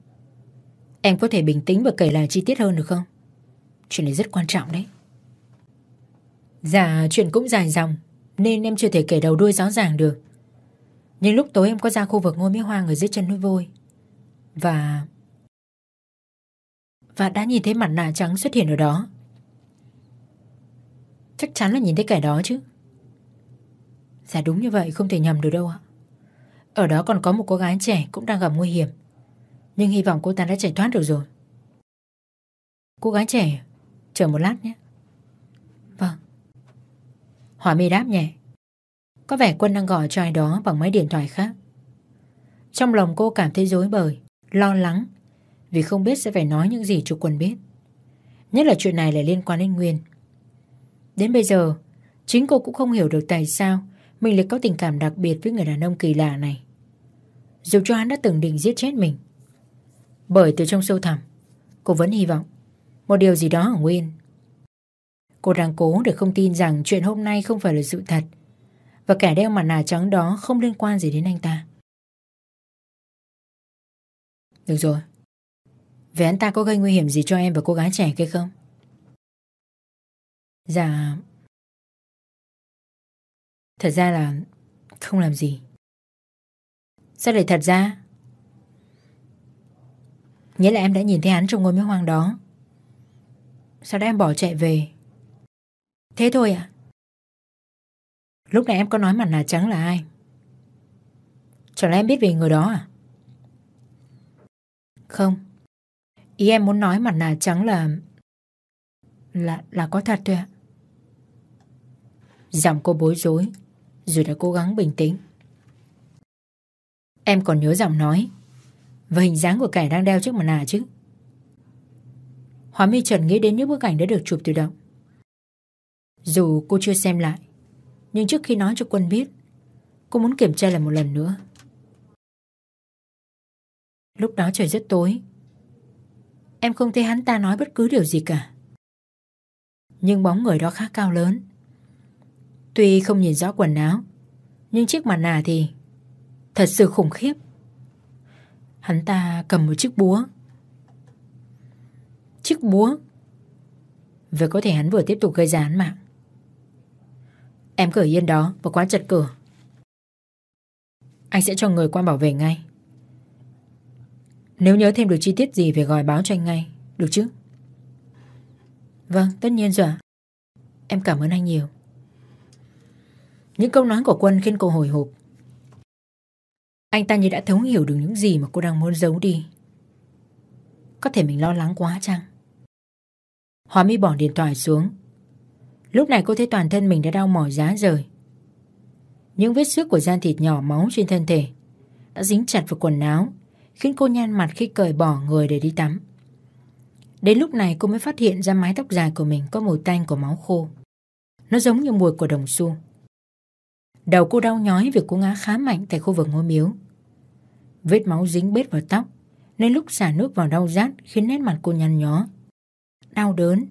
Em có thể bình tĩnh và kể lại chi tiết hơn được không? Chuyện này rất quan trọng đấy. Dạ chuyện cũng dài dòng, Nên em chưa thể kể đầu đuôi rõ ràng được. Nhưng lúc tối em có ra khu vực ngôi mỹ hoang ở dưới chân núi vôi. Và... Và đã nhìn thấy mặt nạ trắng xuất hiện ở đó. Chắc chắn là nhìn thấy kẻ đó chứ. Dạ đúng như vậy, không thể nhầm được đâu ạ. Ở đó còn có một cô gái trẻ cũng đang gặp nguy hiểm. Nhưng hy vọng cô ta đã chạy thoát được rồi. Cô gái trẻ, Chờ một lát nhé. Vâng. Hỏa mi đáp nhẹ. Có vẻ quân đang gọi cho ai đó bằng máy điện thoại khác. Trong lòng cô cảm thấy dối bời, Lo lắng, Vì không biết sẽ phải nói những gì cho quân biết. Nhất là chuyện này lại liên quan đến Nguyên. Đến bây giờ, Chính cô cũng không hiểu được tại sao mình lại có tình cảm đặc biệt với người đàn ông kỳ lạ này. Dù cho hắn đã từng định giết chết mình. Bởi từ trong sâu thẳm, cô vẫn hy vọng một điều gì đó ở Nguyên. Cô đang cố để không tin rằng chuyện hôm nay không phải là sự thật và kẻ đeo mặt nạ trắng đó không liên quan gì đến anh ta. Được rồi. Vậy anh ta có gây nguy hiểm gì cho em và cô gái trẻ kia không? Dạ... Thật ra là không làm gì. Sao lại thật ra? Nghĩa là em đã nhìn thấy hắn trong ngôi miếu hoang đó. Sau đó em bỏ chạy về? Thế thôi ạ. À? Lúc này em có nói mặt nạ trắng là ai? Chẳng lẽ em biết về người đó à? Không. Ý em muốn nói mặt nạ trắng là... Là, là có thật thôi ạ. Giọng cô bối rối, rồi đã cố gắng bình tĩnh. Em còn nhớ giọng nói và hình dáng của kẻ đang đeo chiếc mặt nạ chứ. Hóa mi trần nghĩ đến những bức ảnh đã được chụp tự động. Dù cô chưa xem lại, nhưng trước khi nói cho quân biết, cô muốn kiểm tra lại một lần nữa. Lúc đó trời rất tối. Em không thấy hắn ta nói bất cứ điều gì cả. Nhưng bóng người đó khá cao lớn. Tuy không nhìn rõ quần áo, nhưng chiếc mặt nạ thì thật sự khủng khiếp. Hắn ta cầm một chiếc búa. Chiếc búa? Vậy có thể hắn vừa tiếp tục gây ra án mạng. Em cởi yên đó và quá chặt cửa. Anh sẽ cho người qua bảo vệ ngay. Nếu nhớ thêm được chi tiết gì về gọi báo cho anh ngay, được chứ? Vâng, tất nhiên rồi ạ. Em cảm ơn anh nhiều. Những câu nói của Quân khiến cô hồi hộp. Anh ta như đã thấu hiểu được những gì mà cô đang muốn giấu đi. Có thể mình lo lắng quá chăng? Hóa mi bỏ điện thoại xuống. Lúc này cô thấy toàn thân mình đã đau mỏi giá rời. Những vết xước của gian thịt nhỏ máu trên thân thể đã dính chặt vào quần áo, khiến cô nhăn mặt khi cởi bỏ người để đi tắm. Đến lúc này cô mới phát hiện ra mái tóc dài của mình có mùi tanh của máu khô. Nó giống như mùi của đồng xu. Đầu cô đau nhói vì cô ngã khá mạnh tại khu vực ngôi miếu. Vết máu dính bết vào tóc, nên lúc xả nước vào đau rát khiến nét mặt cô nhăn nhó. Đau đớn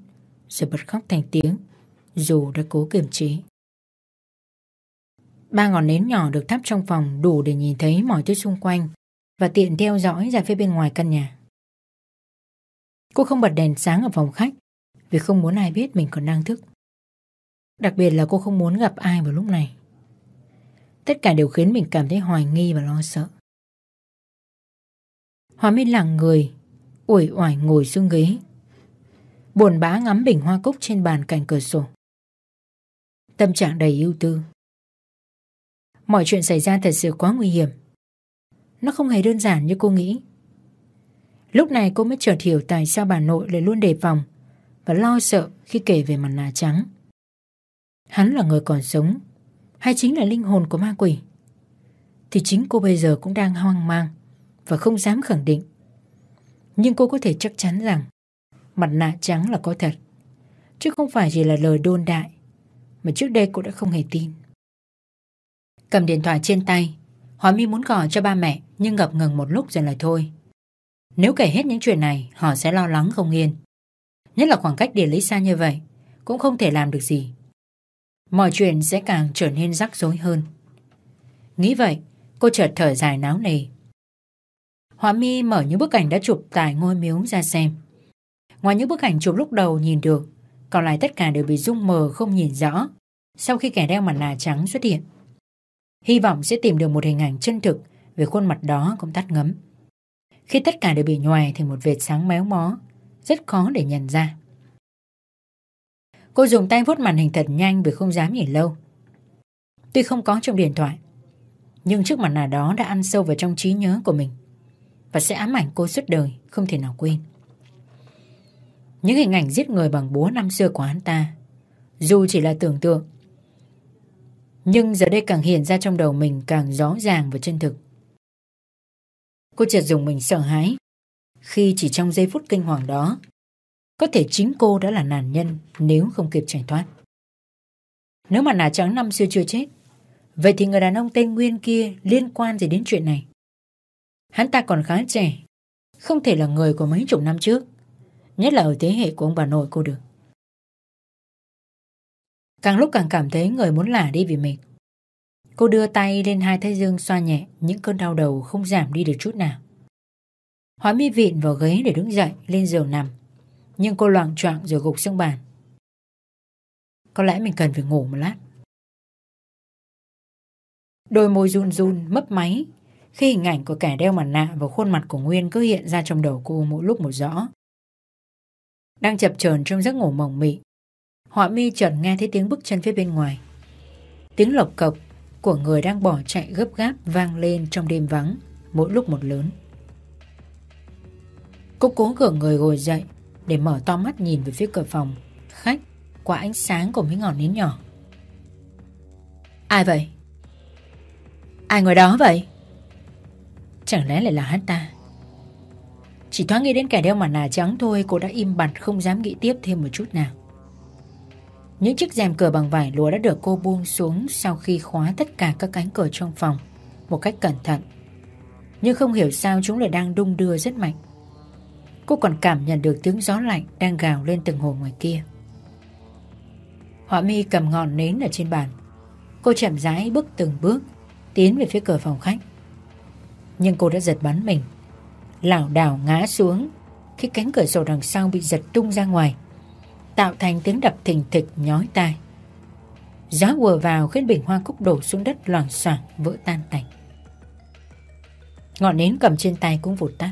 rồi bật khóc thành tiếng, dù đã cố kiềm chế. Ba ngọn nến nhỏ được thắp trong phòng đủ để nhìn thấy mọi thứ xung quanh và tiện theo dõi ra phía bên ngoài căn nhà. Cô không bật đèn sáng ở phòng khách vì không muốn ai biết mình còn đang thức. Đặc biệt là cô không muốn gặp ai vào lúc này. Tất cả đều khiến mình cảm thấy hoài nghi và lo sợ. Hoa mới lặng người, uể oải ngồi xuống ghế. Buồn bã ngắm bình hoa cúc trên bàn cạnh cửa sổ. Tâm trạng đầy ưu tư. Mọi chuyện xảy ra thật sự quá nguy hiểm. Nó không hề đơn giản như cô nghĩ. Lúc này cô mới chợt hiểu tại sao bà nội lại luôn đề phòng và lo sợ khi kể về mặt nạ trắng. Hắn là người còn sống hay chính là linh hồn của ma quỷ? Thì chính cô bây giờ cũng đang hoang mang và không dám khẳng định. Nhưng cô có thể chắc chắn rằng mặt nạ trắng là có thật, chứ không phải chỉ là lời đôn đại mà trước đây cô đã không hề tin. Cầm điện thoại trên tay, Hóa mi muốn gọi cho ba mẹ nhưng ngập ngừng một lúc rồi lại thôi. Nếu kể hết những chuyện này, họ sẽ lo lắng không yên. Nhất là khoảng cách địa lý xa như vậy, cũng không thể làm được gì. Mọi chuyện sẽ càng trở nên rắc rối hơn. Nghĩ vậy, cô chợt thở dài náo nề. Họa mi mở những bức ảnh đã chụp tại ngôi miếu ra xem. Ngoài những bức ảnh chụp lúc đầu nhìn được, còn lại tất cả đều bị rung mờ không nhìn rõ sau khi kẻ đeo mặt nạ trắng xuất hiện. Hy vọng sẽ tìm được một hình ảnh chân thực về khuôn mặt đó cũng tắt ngấm. Khi tất cả đều bị nhòe thì một vệt sáng méo mó, rất khó để nhận ra. Cô dùng tay vuốt màn hình thật nhanh vì không dám nhìn lâu. Tuy không có trong điện thoại, nhưng chiếc mặt nạ đó đã ăn sâu vào trong trí nhớ của mình và sẽ ám ảnh cô suốt đời, không thể nào quên. Những hình ảnh giết người bằng búa năm xưa của hắn ta, dù chỉ là tưởng tượng, nhưng giờ đây càng hiện ra trong đầu mình càng rõ ràng và chân thực. Cô chợt dùng mình sợ hãi khi chỉ trong giây phút kinh hoàng đó có thể chính cô đã là nạn nhân nếu không kịp chạy thoát. Nếu mà nà trắng năm xưa chưa chết, vậy thì người đàn ông tên Nguyên kia liên quan gì đến chuyện này? Hắn ta còn khá trẻ, không thể là người của mấy chục năm trước, nhất là ở thế hệ của ông bà nội cô được. Càng lúc càng cảm thấy người muốn lả đi vì mình, Cô đưa tay lên hai thái dương xoa nhẹ những cơn đau đầu không giảm đi được chút nào. Hóa mi vịn vào ghế để đứng dậy lên giường nằm nhưng cô loạn choạng rồi gục xuống bàn. Có lẽ mình cần phải ngủ một lát. Đôi môi run run, mấp máy. Khi hình ảnh của kẻ đeo mặt nạ và khuôn mặt của Nguyên cứ hiện ra trong đầu cô mỗi lúc một rõ. Đang chập chờn trong giấc ngủ mộng mị, Họa mi chợt nghe thấy tiếng bước chân phía bên ngoài. Tiếng lộc cộc của người đang bỏ chạy gấp gáp vang lên trong đêm vắng, mỗi lúc một lớn. Cô cố gượng người ngồi dậy để mở to mắt nhìn về phía cửa phòng khách qua ánh sáng của mấy ngọn nến nhỏ. Ai vậy? Ai ngồi đó vậy? Chẳng lẽ lại là hắn ta? Chỉ thoáng nghĩ đến kẻ đeo mặt nạ trắng thôi, cô đã im bặt, không dám nghĩ tiếp thêm một chút nào. Những chiếc rèm cửa bằng vải lúa đã được cô buông xuống sau khi khóa tất cả các cánh cửa trong phòng một cách cẩn thận. Nhưng không hiểu sao chúng lại đang đung đưa rất mạnh. Cô còn cảm nhận được tiếng gió lạnh đang gào lên từng hồ ngoài kia. Họa mi cầm ngọn nến ở trên bàn. Cô chậm rãi bước từng bước, tiến về phía cửa phòng khách. Nhưng cô đã giật bắn mình, lảo đảo ngã xuống khi cánh cửa sổ đằng sau bị giật tung ra ngoài, tạo thành tiếng đập thình thịch nhói tai. Gió vừa vào khiến bình hoa cúc đổ xuống đất loảng xoảng vỡ tan tành. Ngọn nến cầm trên tay cũng vụt tắt.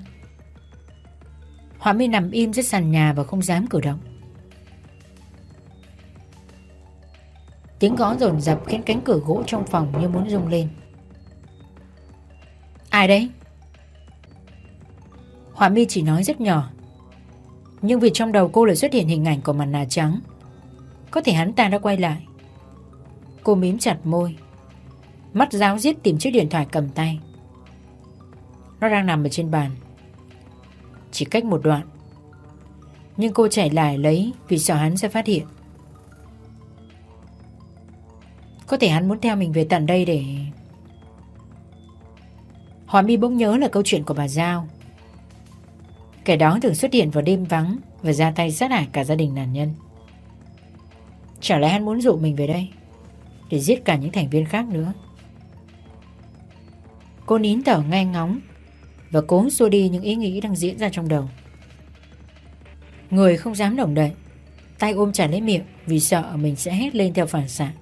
Họa mi nằm im dưới sàn nhà và không dám cử động. Tiếng gõ rồn rập khiến cánh cửa gỗ trong phòng như muốn rung lên. Ai đấy? Họa mi chỉ nói rất nhỏ. Nhưng vì trong đầu cô lại xuất hiện hình ảnh của mặt nạ trắng. Có thể hắn ta đã quay lại. Cô mím chặt môi. Mắt giáo giết tìm chiếc điện thoại cầm tay. Nó đang nằm ở trên bàn chỉ cách một đoạn. Nhưng cô chạy lại lấy vì sợ hắn sẽ phát hiện. Có thể hắn muốn theo mình về tận đây để... Hòa mi bỗng nhớ là câu chuyện của bà Giao. Kẻ đó thường xuất hiện vào đêm vắng và ra tay sát hại cả gia đình nạn nhân. Chả lẽ hắn muốn dụ mình về đây để giết cả những thành viên khác nữa. Cô nín thở, nghe ngóng và cố xua đi những ý nghĩ đang diễn ra trong đầu. Người không dám động đậy, tay ôm chặt lấy miệng vì sợ mình sẽ hét lên theo phản xạ.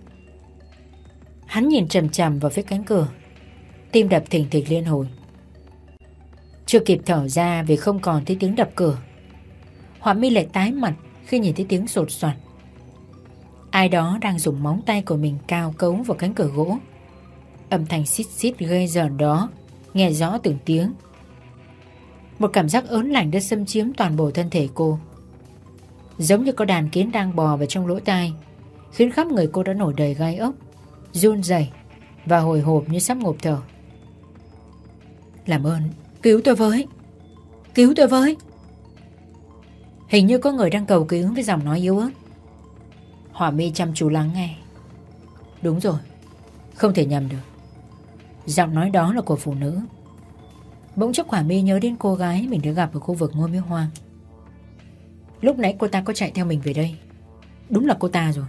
Hắn nhìn trầm trầm vào phía cánh cửa, tim đập thình thịch liên hồi. Chưa kịp thở ra vì không còn thấy tiếng đập cửa. Họa mi lại tái mặt khi nhìn thấy tiếng sột soạt. Ai đó đang dùng móng tay của mình cao cấu vào cánh cửa gỗ. Âm thanh xít xít gây rợn đó, nghe rõ từng tiếng một cảm giác ớn lạnh đã xâm chiếm toàn bộ thân thể cô. Giống như có đàn kiến đang bò vào trong lỗ tai, Khiến khắp người cô đã nổi đầy gai ốc, Run rẩy Và hồi hộp như sắp ngộp thở. Làm ơn, Cứu tôi với. Cứu tôi với. Hình như có người đang cầu cứu với giọng nói yếu ớt. Hỏa mi chăm chú lắng nghe. Đúng rồi, Không thể nhầm được. Giọng nói đó là của phụ nữ. Bỗng chốc Hỏa mi nhớ đến cô gái mình đã gặp ở khu vực ngôi miếu hoang. Lúc nãy cô ta có chạy theo mình về đây. Đúng là cô ta rồi.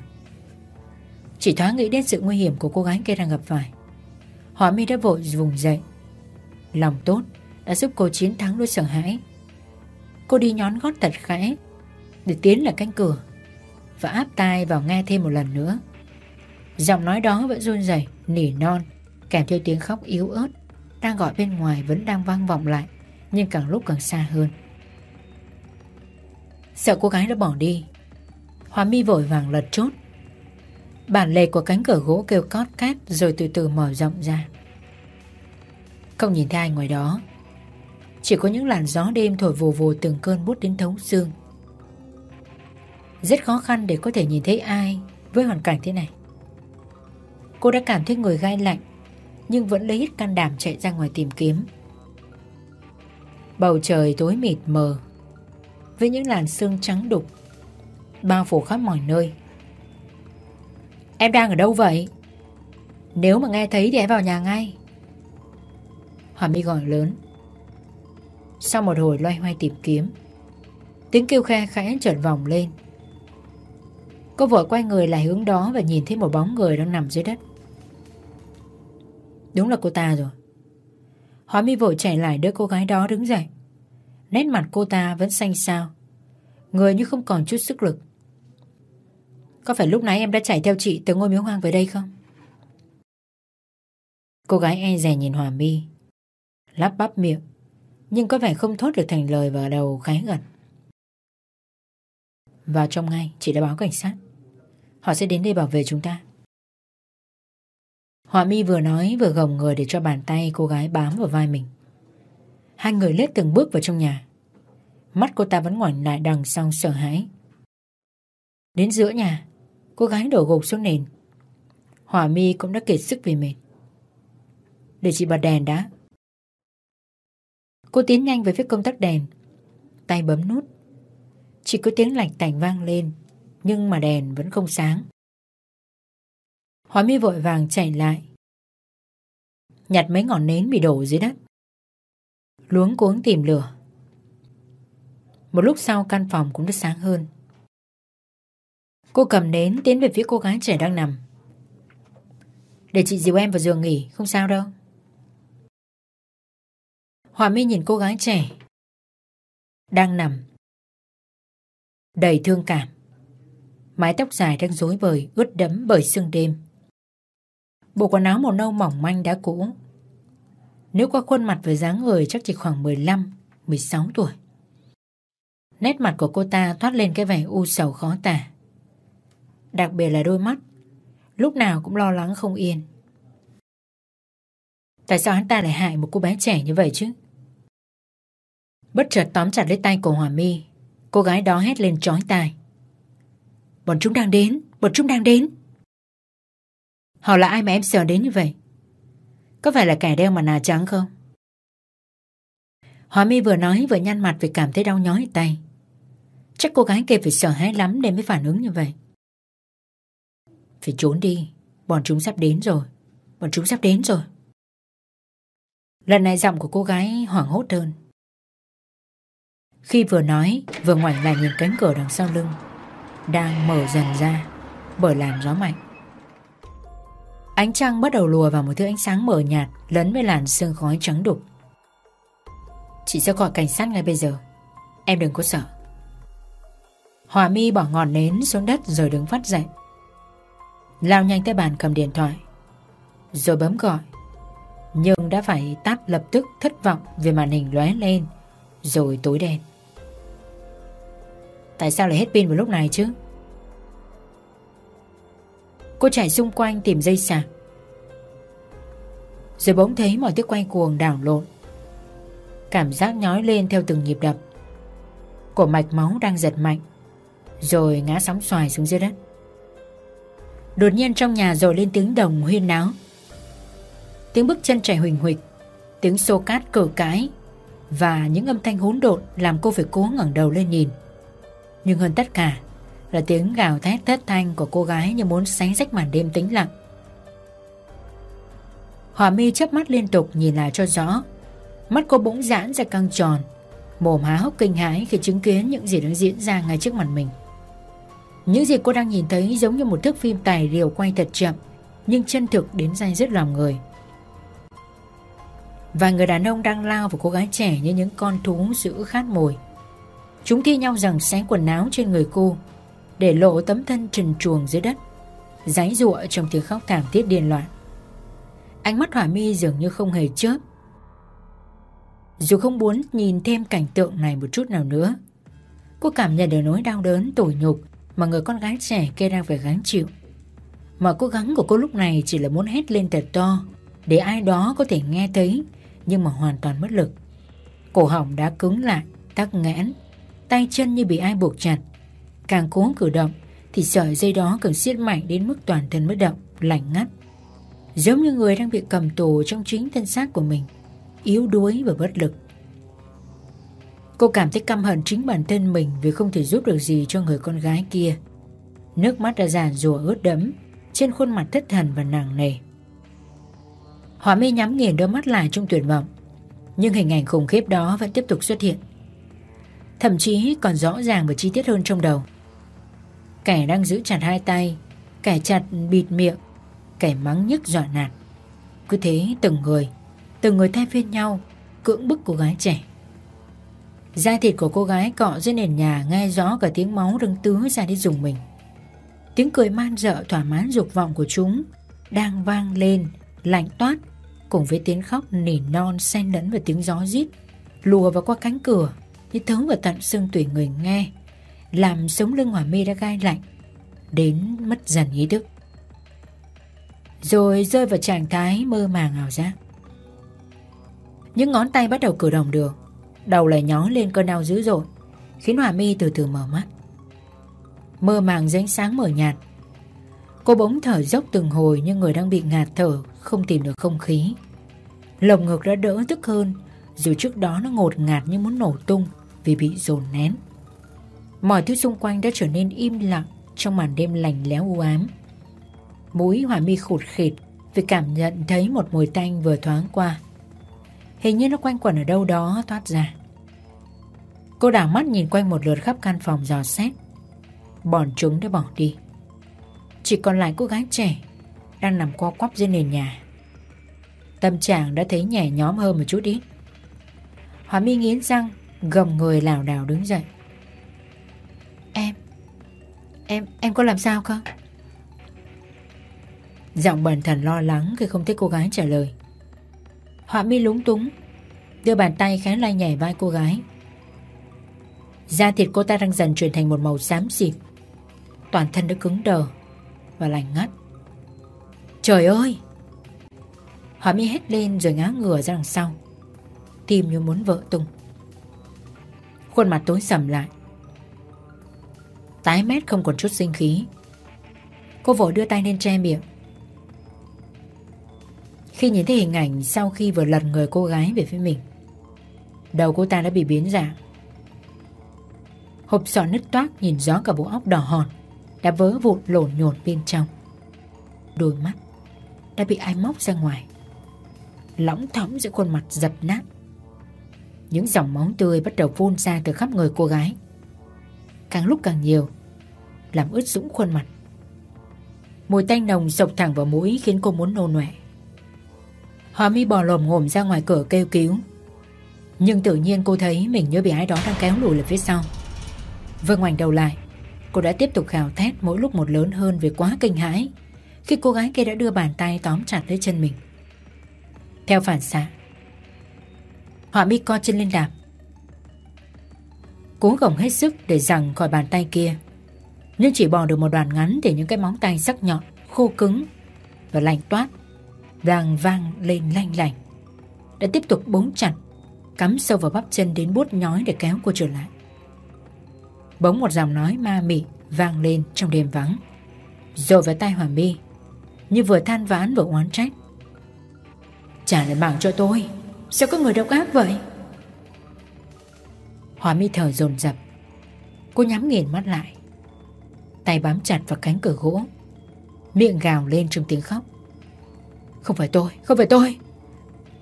Chỉ thoáng nghĩ đến sự nguy hiểm của cô gái kia đang gặp phải. Hỏa mi đã vội vùng dậy. Lòng tốt đã giúp cô chiến thắng nỗi sợ hãi. Cô đi nhón gót thật khẽ Để tiến lại cánh cửa Và áp tai vào nghe thêm một lần nữa. Giọng nói đó vẫn run rẩy, nỉ non, Kèm theo tiếng khóc yếu ớt đang gọi bên ngoài vẫn đang vang vọng lại, Nhưng càng lúc càng xa hơn. Sợ cô gái đã bỏ đi. Hoa mi vội vàng lật chốt. Bản lề của cánh cửa gỗ kêu cót cát Rồi từ từ mở rộng ra. Không nhìn thấy ai ngoài đó. Chỉ có những làn gió đêm thổi vù vù từng cơn bút đến thấu xương. Rất khó khăn để có thể nhìn thấy ai Với hoàn cảnh thế này. Cô đã cảm thấy người gai lạnh nhưng vẫn lấy hết can đảm chạy ra ngoài tìm kiếm. Bầu trời tối mịt mờ, với những làn sương trắng đục, bao phủ khắp mọi nơi. Em đang ở đâu vậy? Nếu mà nghe thấy thì em vào nhà ngay. Hòa mi gọi lớn. Sau một hồi loay hoay tìm kiếm, tiếng kêu khe khẽ trợn vòng lên. Cô vội quay người lại hướng đó và nhìn thấy một bóng người đang nằm dưới đất. Đúng là cô ta rồi. Hóa mi vội chạy lại đỡ cô gái đó đứng dậy. Nét mặt cô ta vẫn xanh xao. Người như không còn chút sức lực. Có phải lúc nãy em đã chạy theo chị từ ngôi miếu hoang về đây không? Cô gái e rè nhìn Hòa mi, Lắp bắp miệng, Nhưng có vẻ không thốt được thành lời vào đầu khái gần Vào trong ngay, Chị đã báo cảnh sát. Họ sẽ đến đây bảo vệ chúng ta. Họa mi vừa nói vừa gồng người để cho bàn tay cô gái bám vào vai mình. Hai người lết từng bước vào trong nhà. Mắt cô ta vẫn ngoảnh lại đằng sau sợ hãi. Đến giữa nhà, cô gái đổ gục xuống nền. Hỏa mi cũng đã kiệt sức vì mệt. Để chị bật đèn đã. Cô tiến nhanh về phía công tắc đèn. Tay bấm nút. Chỉ có tiếng lạch tành vang lên, nhưng mà đèn vẫn không sáng. Hóa mi vội vàng chạy lại. Nhặt mấy ngọn nến bị đổ dưới đất. Luống cuống tìm lửa. Một lúc sau căn phòng cũng đã sáng hơn. Cô cầm nến tiến về phía cô gái trẻ đang nằm. Để chị dìu em vào giường nghỉ, không sao đâu. Hòa mi nhìn cô gái trẻ đang nằm đầy thương cảm mái tóc dài đang rối bời ướt đẫm bởi sương đêm Bộ quần áo màu nâu mỏng manh đã cũ. Nếu qua khuôn mặt với dáng người chắc chỉ khoảng 15, 16 tuổi. Nét mặt của cô ta thoát lên cái vẻ u sầu khó tả. Đặc biệt là đôi mắt Lúc nào cũng lo lắng không yên. Tại sao hắn ta lại hại một cô bé trẻ như vậy chứ? Bất chợt tóm chặt lấy tay của Hòa mi Cô gái đó hét lên chói tai. Bọn chúng đang đến Bọn chúng đang đến! Họ là ai mà em sợ đến như vậy? Có phải là kẻ đeo mặt nạ trắng không? Hòa mi vừa nói vừa nhăn mặt vì cảm thấy đau nhói tay. Chắc cô gái kia phải sợ hãi lắm nên mới phản ứng như vậy. Phải trốn đi, bọn chúng sắp đến rồi. Bọn chúng sắp đến rồi. Lần này giọng của cô gái hoảng hốt hơn. Khi vừa nói, vừa ngoảnh lại nhìn cánh cửa đằng sau lưng, đang mở dần ra bởi làn gió mạnh. Ánh trăng bắt đầu lùa vào một thứ ánh sáng mờ nhạt lẫn với làn sương khói trắng đục. Chị sẽ gọi cảnh sát ngay bây giờ. Em đừng có sợ. Hòa mi bỏ ngọn nến xuống đất rồi đứng phát dậy. Lao nhanh tới bàn cầm điện thoại. Rồi bấm gọi. Nhưng đã phải tắt lập tức thất vọng vì màn hình lóe lên. Rồi tối đen. Tại sao lại hết pin vào lúc này chứ? Cô chạy xung quanh tìm dây sạc Rồi bỗng thấy mọi thứ quay cuồng đảo lộn. Cảm giác nhói lên theo từng nhịp đập. Cổ mạch máu đang giật mạnh, Rồi ngã sóng xoài xuống dưới đất. Đột nhiên trong nhà rồi lên tiếng đồng huyên náo. Tiếng bước chân chạy huỳnh huỳnh Tiếng xô cát cờ cãi, Và những âm thanh hỗn độn Làm cô phải cố ngẩng đầu lên nhìn. Nhưng hơn tất cả là tiếng gào thét thất thanh của cô gái như muốn xé rách màn đêm tĩnh lặng. Hòa mi chớp mắt liên tục nhìn lại cho rõ. Mắt cô bỗng giãn ra căng tròn, mồm há hốc kinh hãi khi chứng kiến những gì đang diễn ra ngay trước mặt mình. Những gì cô đang nhìn thấy giống như một thước phim tài liệu quay thật chậm, nhưng chân thực đến dai dứt lòng người. Và người đàn ông đang lao vào cô gái trẻ như những con thú giữ khát mồi. Chúng thi nhau rằng xé quần áo trên người cô, để lộ tấm thân trần truồng dưới đất. Giấy giụa trong tiếng khóc thảm thiết điên loạn. Ánh mắt hỏa mi dường như không hề chớp. Dù không muốn nhìn thêm cảnh tượng này một chút nào nữa, cô cảm nhận được nỗi đau đớn, tủi nhục mà người con gái trẻ kia đang phải gánh chịu. Mọi cố gắng của cô lúc này chỉ là muốn hét lên thật to để ai đó có thể nghe thấy, nhưng mà hoàn toàn bất lực. Cổ họng đã cứng lại, tắc nghẽn, tay chân như bị ai buộc chặt. Càng cố cử động, Thì sợi dây đó càng siết mạnh đến mức toàn thân bất động Lạnh ngắt. Giống như người đang bị cầm tù trong chính thân xác của mình, Yếu đuối và bất lực. Cô cảm thấy căm hận chính bản thân mình Vì không thể giúp được gì cho người con gái kia. Nước mắt đã giàn rùa ướt đẫm Trên khuôn mặt thất thần và nặng nề. Hỏa mi nhắm nghiền đôi mắt lại trong tuyệt vọng, Nhưng hình ảnh khủng khiếp đó vẫn tiếp tục xuất hiện. Thậm chí còn rõ ràng và chi tiết hơn trong đầu. Kẻ đang giữ chặt hai tay Kẻ chặt bịt miệng Kẻ mắng nhức dọa nạt. Cứ thế từng người Từng người thay phiên nhau Cưỡng bức cô gái trẻ. Da thịt của cô gái cọ dưới nền nhà nghe rõ cả tiếng máu đang tứ ra đi dùng mình. Tiếng cười man dợ thỏa mãn dục vọng của chúng đang vang lên, lạnh toát, cùng với tiếng khóc nỉ non xen lẫn và tiếng gió rít, lùa vào qua cánh cửa, như thấu vào tận xương tủy người nghe, làm sống lưng hỏa mi đã gai lạnh, đến mất dần ý thức. Rồi rơi vào trạng thái mơ màng ảo giác. Những ngón tay bắt đầu cử động được, đầu lại nhó lên cơn đau dữ dội, khiến hỏa mi từ từ mở mắt. Mơ màng dưới ánh sáng mở nhạt, Cô bỗng thở dốc từng hồi như người đang bị ngạt thở, không tìm được không khí. Lồng ngực đã đỡ tức hơn, dù trước đó nó ngột ngạt như muốn nổ tung vì bị dồn nén. Mọi thứ xung quanh đã trở nên im lặng trong màn đêm lành lẽo u ám. Mũi hòa mi khụt khịt vì cảm nhận thấy một mùi tanh vừa thoáng qua. Hình như nó quanh quẩn ở đâu đó, thoát ra. Cô đảo mắt nhìn quanh một lượt khắp căn phòng dò xét. Bọn chúng đã bỏ đi. Chỉ còn lại cô gái trẻ Đang nằm co quắp dưới nền nhà Tâm trạng đã thấy nhẹ nhóm hơn một chút ít Hòa mi nghiến răng, Gầm người lảo đảo đứng dậy Em Em em có làm sao không Giọng bần thần lo lắng Khi không thấy cô gái trả lời Họa mi lúng túng, Đưa bàn tay khá lai nhảy vai cô gái Da thịt cô ta đang dần chuyển thành một màu xám xịt Toàn thân đã cứng đờ và lành ngắt. Trời ơi! họa mi hét lên rồi ngã ngửa ra đằng sau. Tim như muốn vỡ tung. Khuôn mặt tối sầm lại. Tái mét không còn chút sinh khí. Cô vội đưa tay lên che miệng. Khi nhìn thấy hình ảnh sau khi vừa lật người cô gái về phía mình Đầu cô ta đã bị biến dạng Hộp sọ nứt toác, nhìn rõ cả bộ óc đỏ hòn đã vỡ vụn lộn nhột bên trong. Đôi mắt đã bị ai móc ra ngoài. Lõng thõng giữa khuôn mặt dập nát. Những dòng máu tươi bắt đầu phun ra từ khắp người cô gái. Càng lúc càng nhiều, làm ướt sũng khuôn mặt. Mùi tanh nồng sộc thẳng vào mũi khiến cô muốn nôn nọe. Hòa mi bò lồm ngồm ra ngoài cửa kêu cứu. Nhưng tự nhiên cô thấy mình như bị ai đó đang kéo lùi lại phía sau. Vừa ngoảnh đầu lại, Cô đã tiếp tục gào thét mỗi lúc một lớn hơn vì quá kinh hãi Khi cô gái kia đã đưa bàn tay tóm chặt lấy chân mình Theo phản xạ Họa mi co chân lên đạp Cố gồng hết sức để rằng khỏi bàn tay kia. Nhưng chỉ bò được một đoạn ngắn Thì những cái móng tay sắc nhọn, Khô cứng Và lạnh toát Đang vang lên lanh lành Đã tiếp tục bống chặt, Cắm sâu vào bắp chân đến bút nhói để kéo cô trở lại. Bỗng một giọng nói ma mị vang lên trong đêm vắng, Rồi vào tay Hòa mi, Như vừa than vãn vừa oán trách. Trả lại mạng cho tôi, Sao có người độc ác vậy? Hòa mi thở dồn dập. Cô nhắm nghiền mắt lại. Tay bám chặt vào cánh cửa gỗ. Miệng gào lên trong tiếng khóc. Không phải tôi, không phải tôi.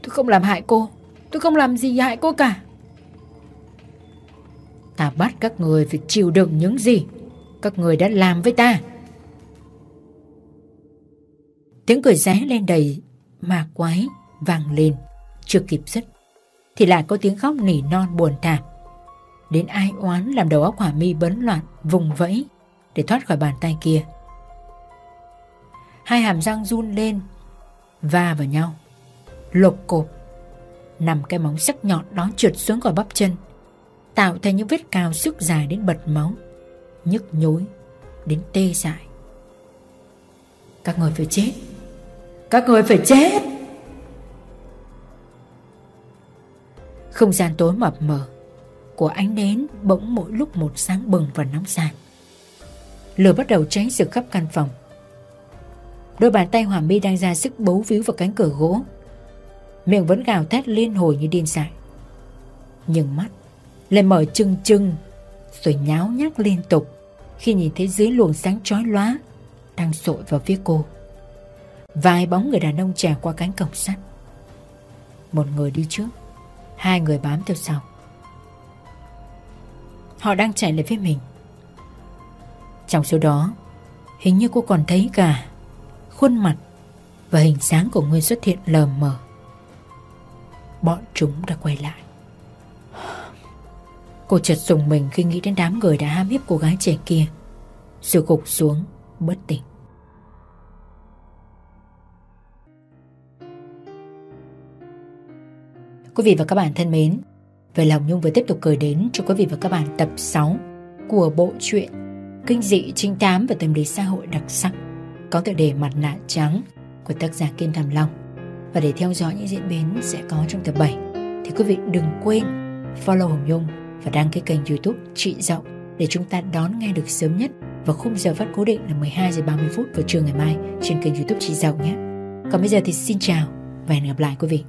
Tôi không làm hại cô. Tôi không làm gì hại cô cả. Ta bắt các người phải chịu đựng những gì Các người đã làm với ta. Tiếng cười ré lên đầy mà quái vang lên. Chưa kịp dứt Thì lại có tiếng khóc nỉ non buồn thảm. Đến ai oán làm đầu óc hỏa mi bấn loạn Vùng vẫy Để thoát khỏi bàn tay kia Hai hàm răng run lên Va vào nhau Lột cộp Nằm cái móng sắc nhọn đó trượt xuống khỏi bắp chân tạo thành những vết cào sức dài đến bật máu, nhức nhối đến tê dại. Các người phải chết. Các người phải chết. Không gian tối mập mờ của ánh nến bỗng mỗi lúc một sáng bừng và nóng sàn. Lửa bắt đầu cháy rực khắp căn phòng. Đôi bàn tay Hòa My đang ra sức bấu víu vào cánh cửa gỗ. Miệng vẫn gào thét liên hồi như điên dại. Nhưng mắt lại mở trưng trưng rồi nháo nhác liên tục khi nhìn thấy dưới luồng sáng chói lóa đang sội vào phía cô. Vài bóng người đàn ông trèo qua cánh cổng sắt. Một người đi trước, hai người bám theo sau. Họ đang chạy lại với mình. Trong số đó, hình như cô còn thấy cả khuôn mặt và hình dáng của Nguyên xuất hiện lờ mờ. Bọn chúng đã quay lại. Cô chợt dùng mình khi nghĩ đến đám người đã ham hiếp cô gái trẻ kia Rồi gục xuống bất tỉnh Quý vị và các bạn thân mến Vậy lòng Nhung vừa tiếp tục gửi đến cho quý vị và các bạn tập 6 Của bộ truyện Kinh dị trinh tám và tâm lý xã hội đặc sắc, Có tựa đề Mặt nạ trắng Của tác giả Kim Thầm Long. Và để theo dõi những diễn biến sẽ có trong tập 7 Thì quý vị đừng quên follow Hồng Nhung Và đăng ký kênh youtube Chị Dậu Để chúng ta đón nghe được sớm nhất Và khung giờ phát cố định là 12 giờ 30 phút vào trưa ngày mai Trên kênh youtube Chị Dậu nhé. Còn bây giờ thì xin chào và hẹn gặp lại quý vị.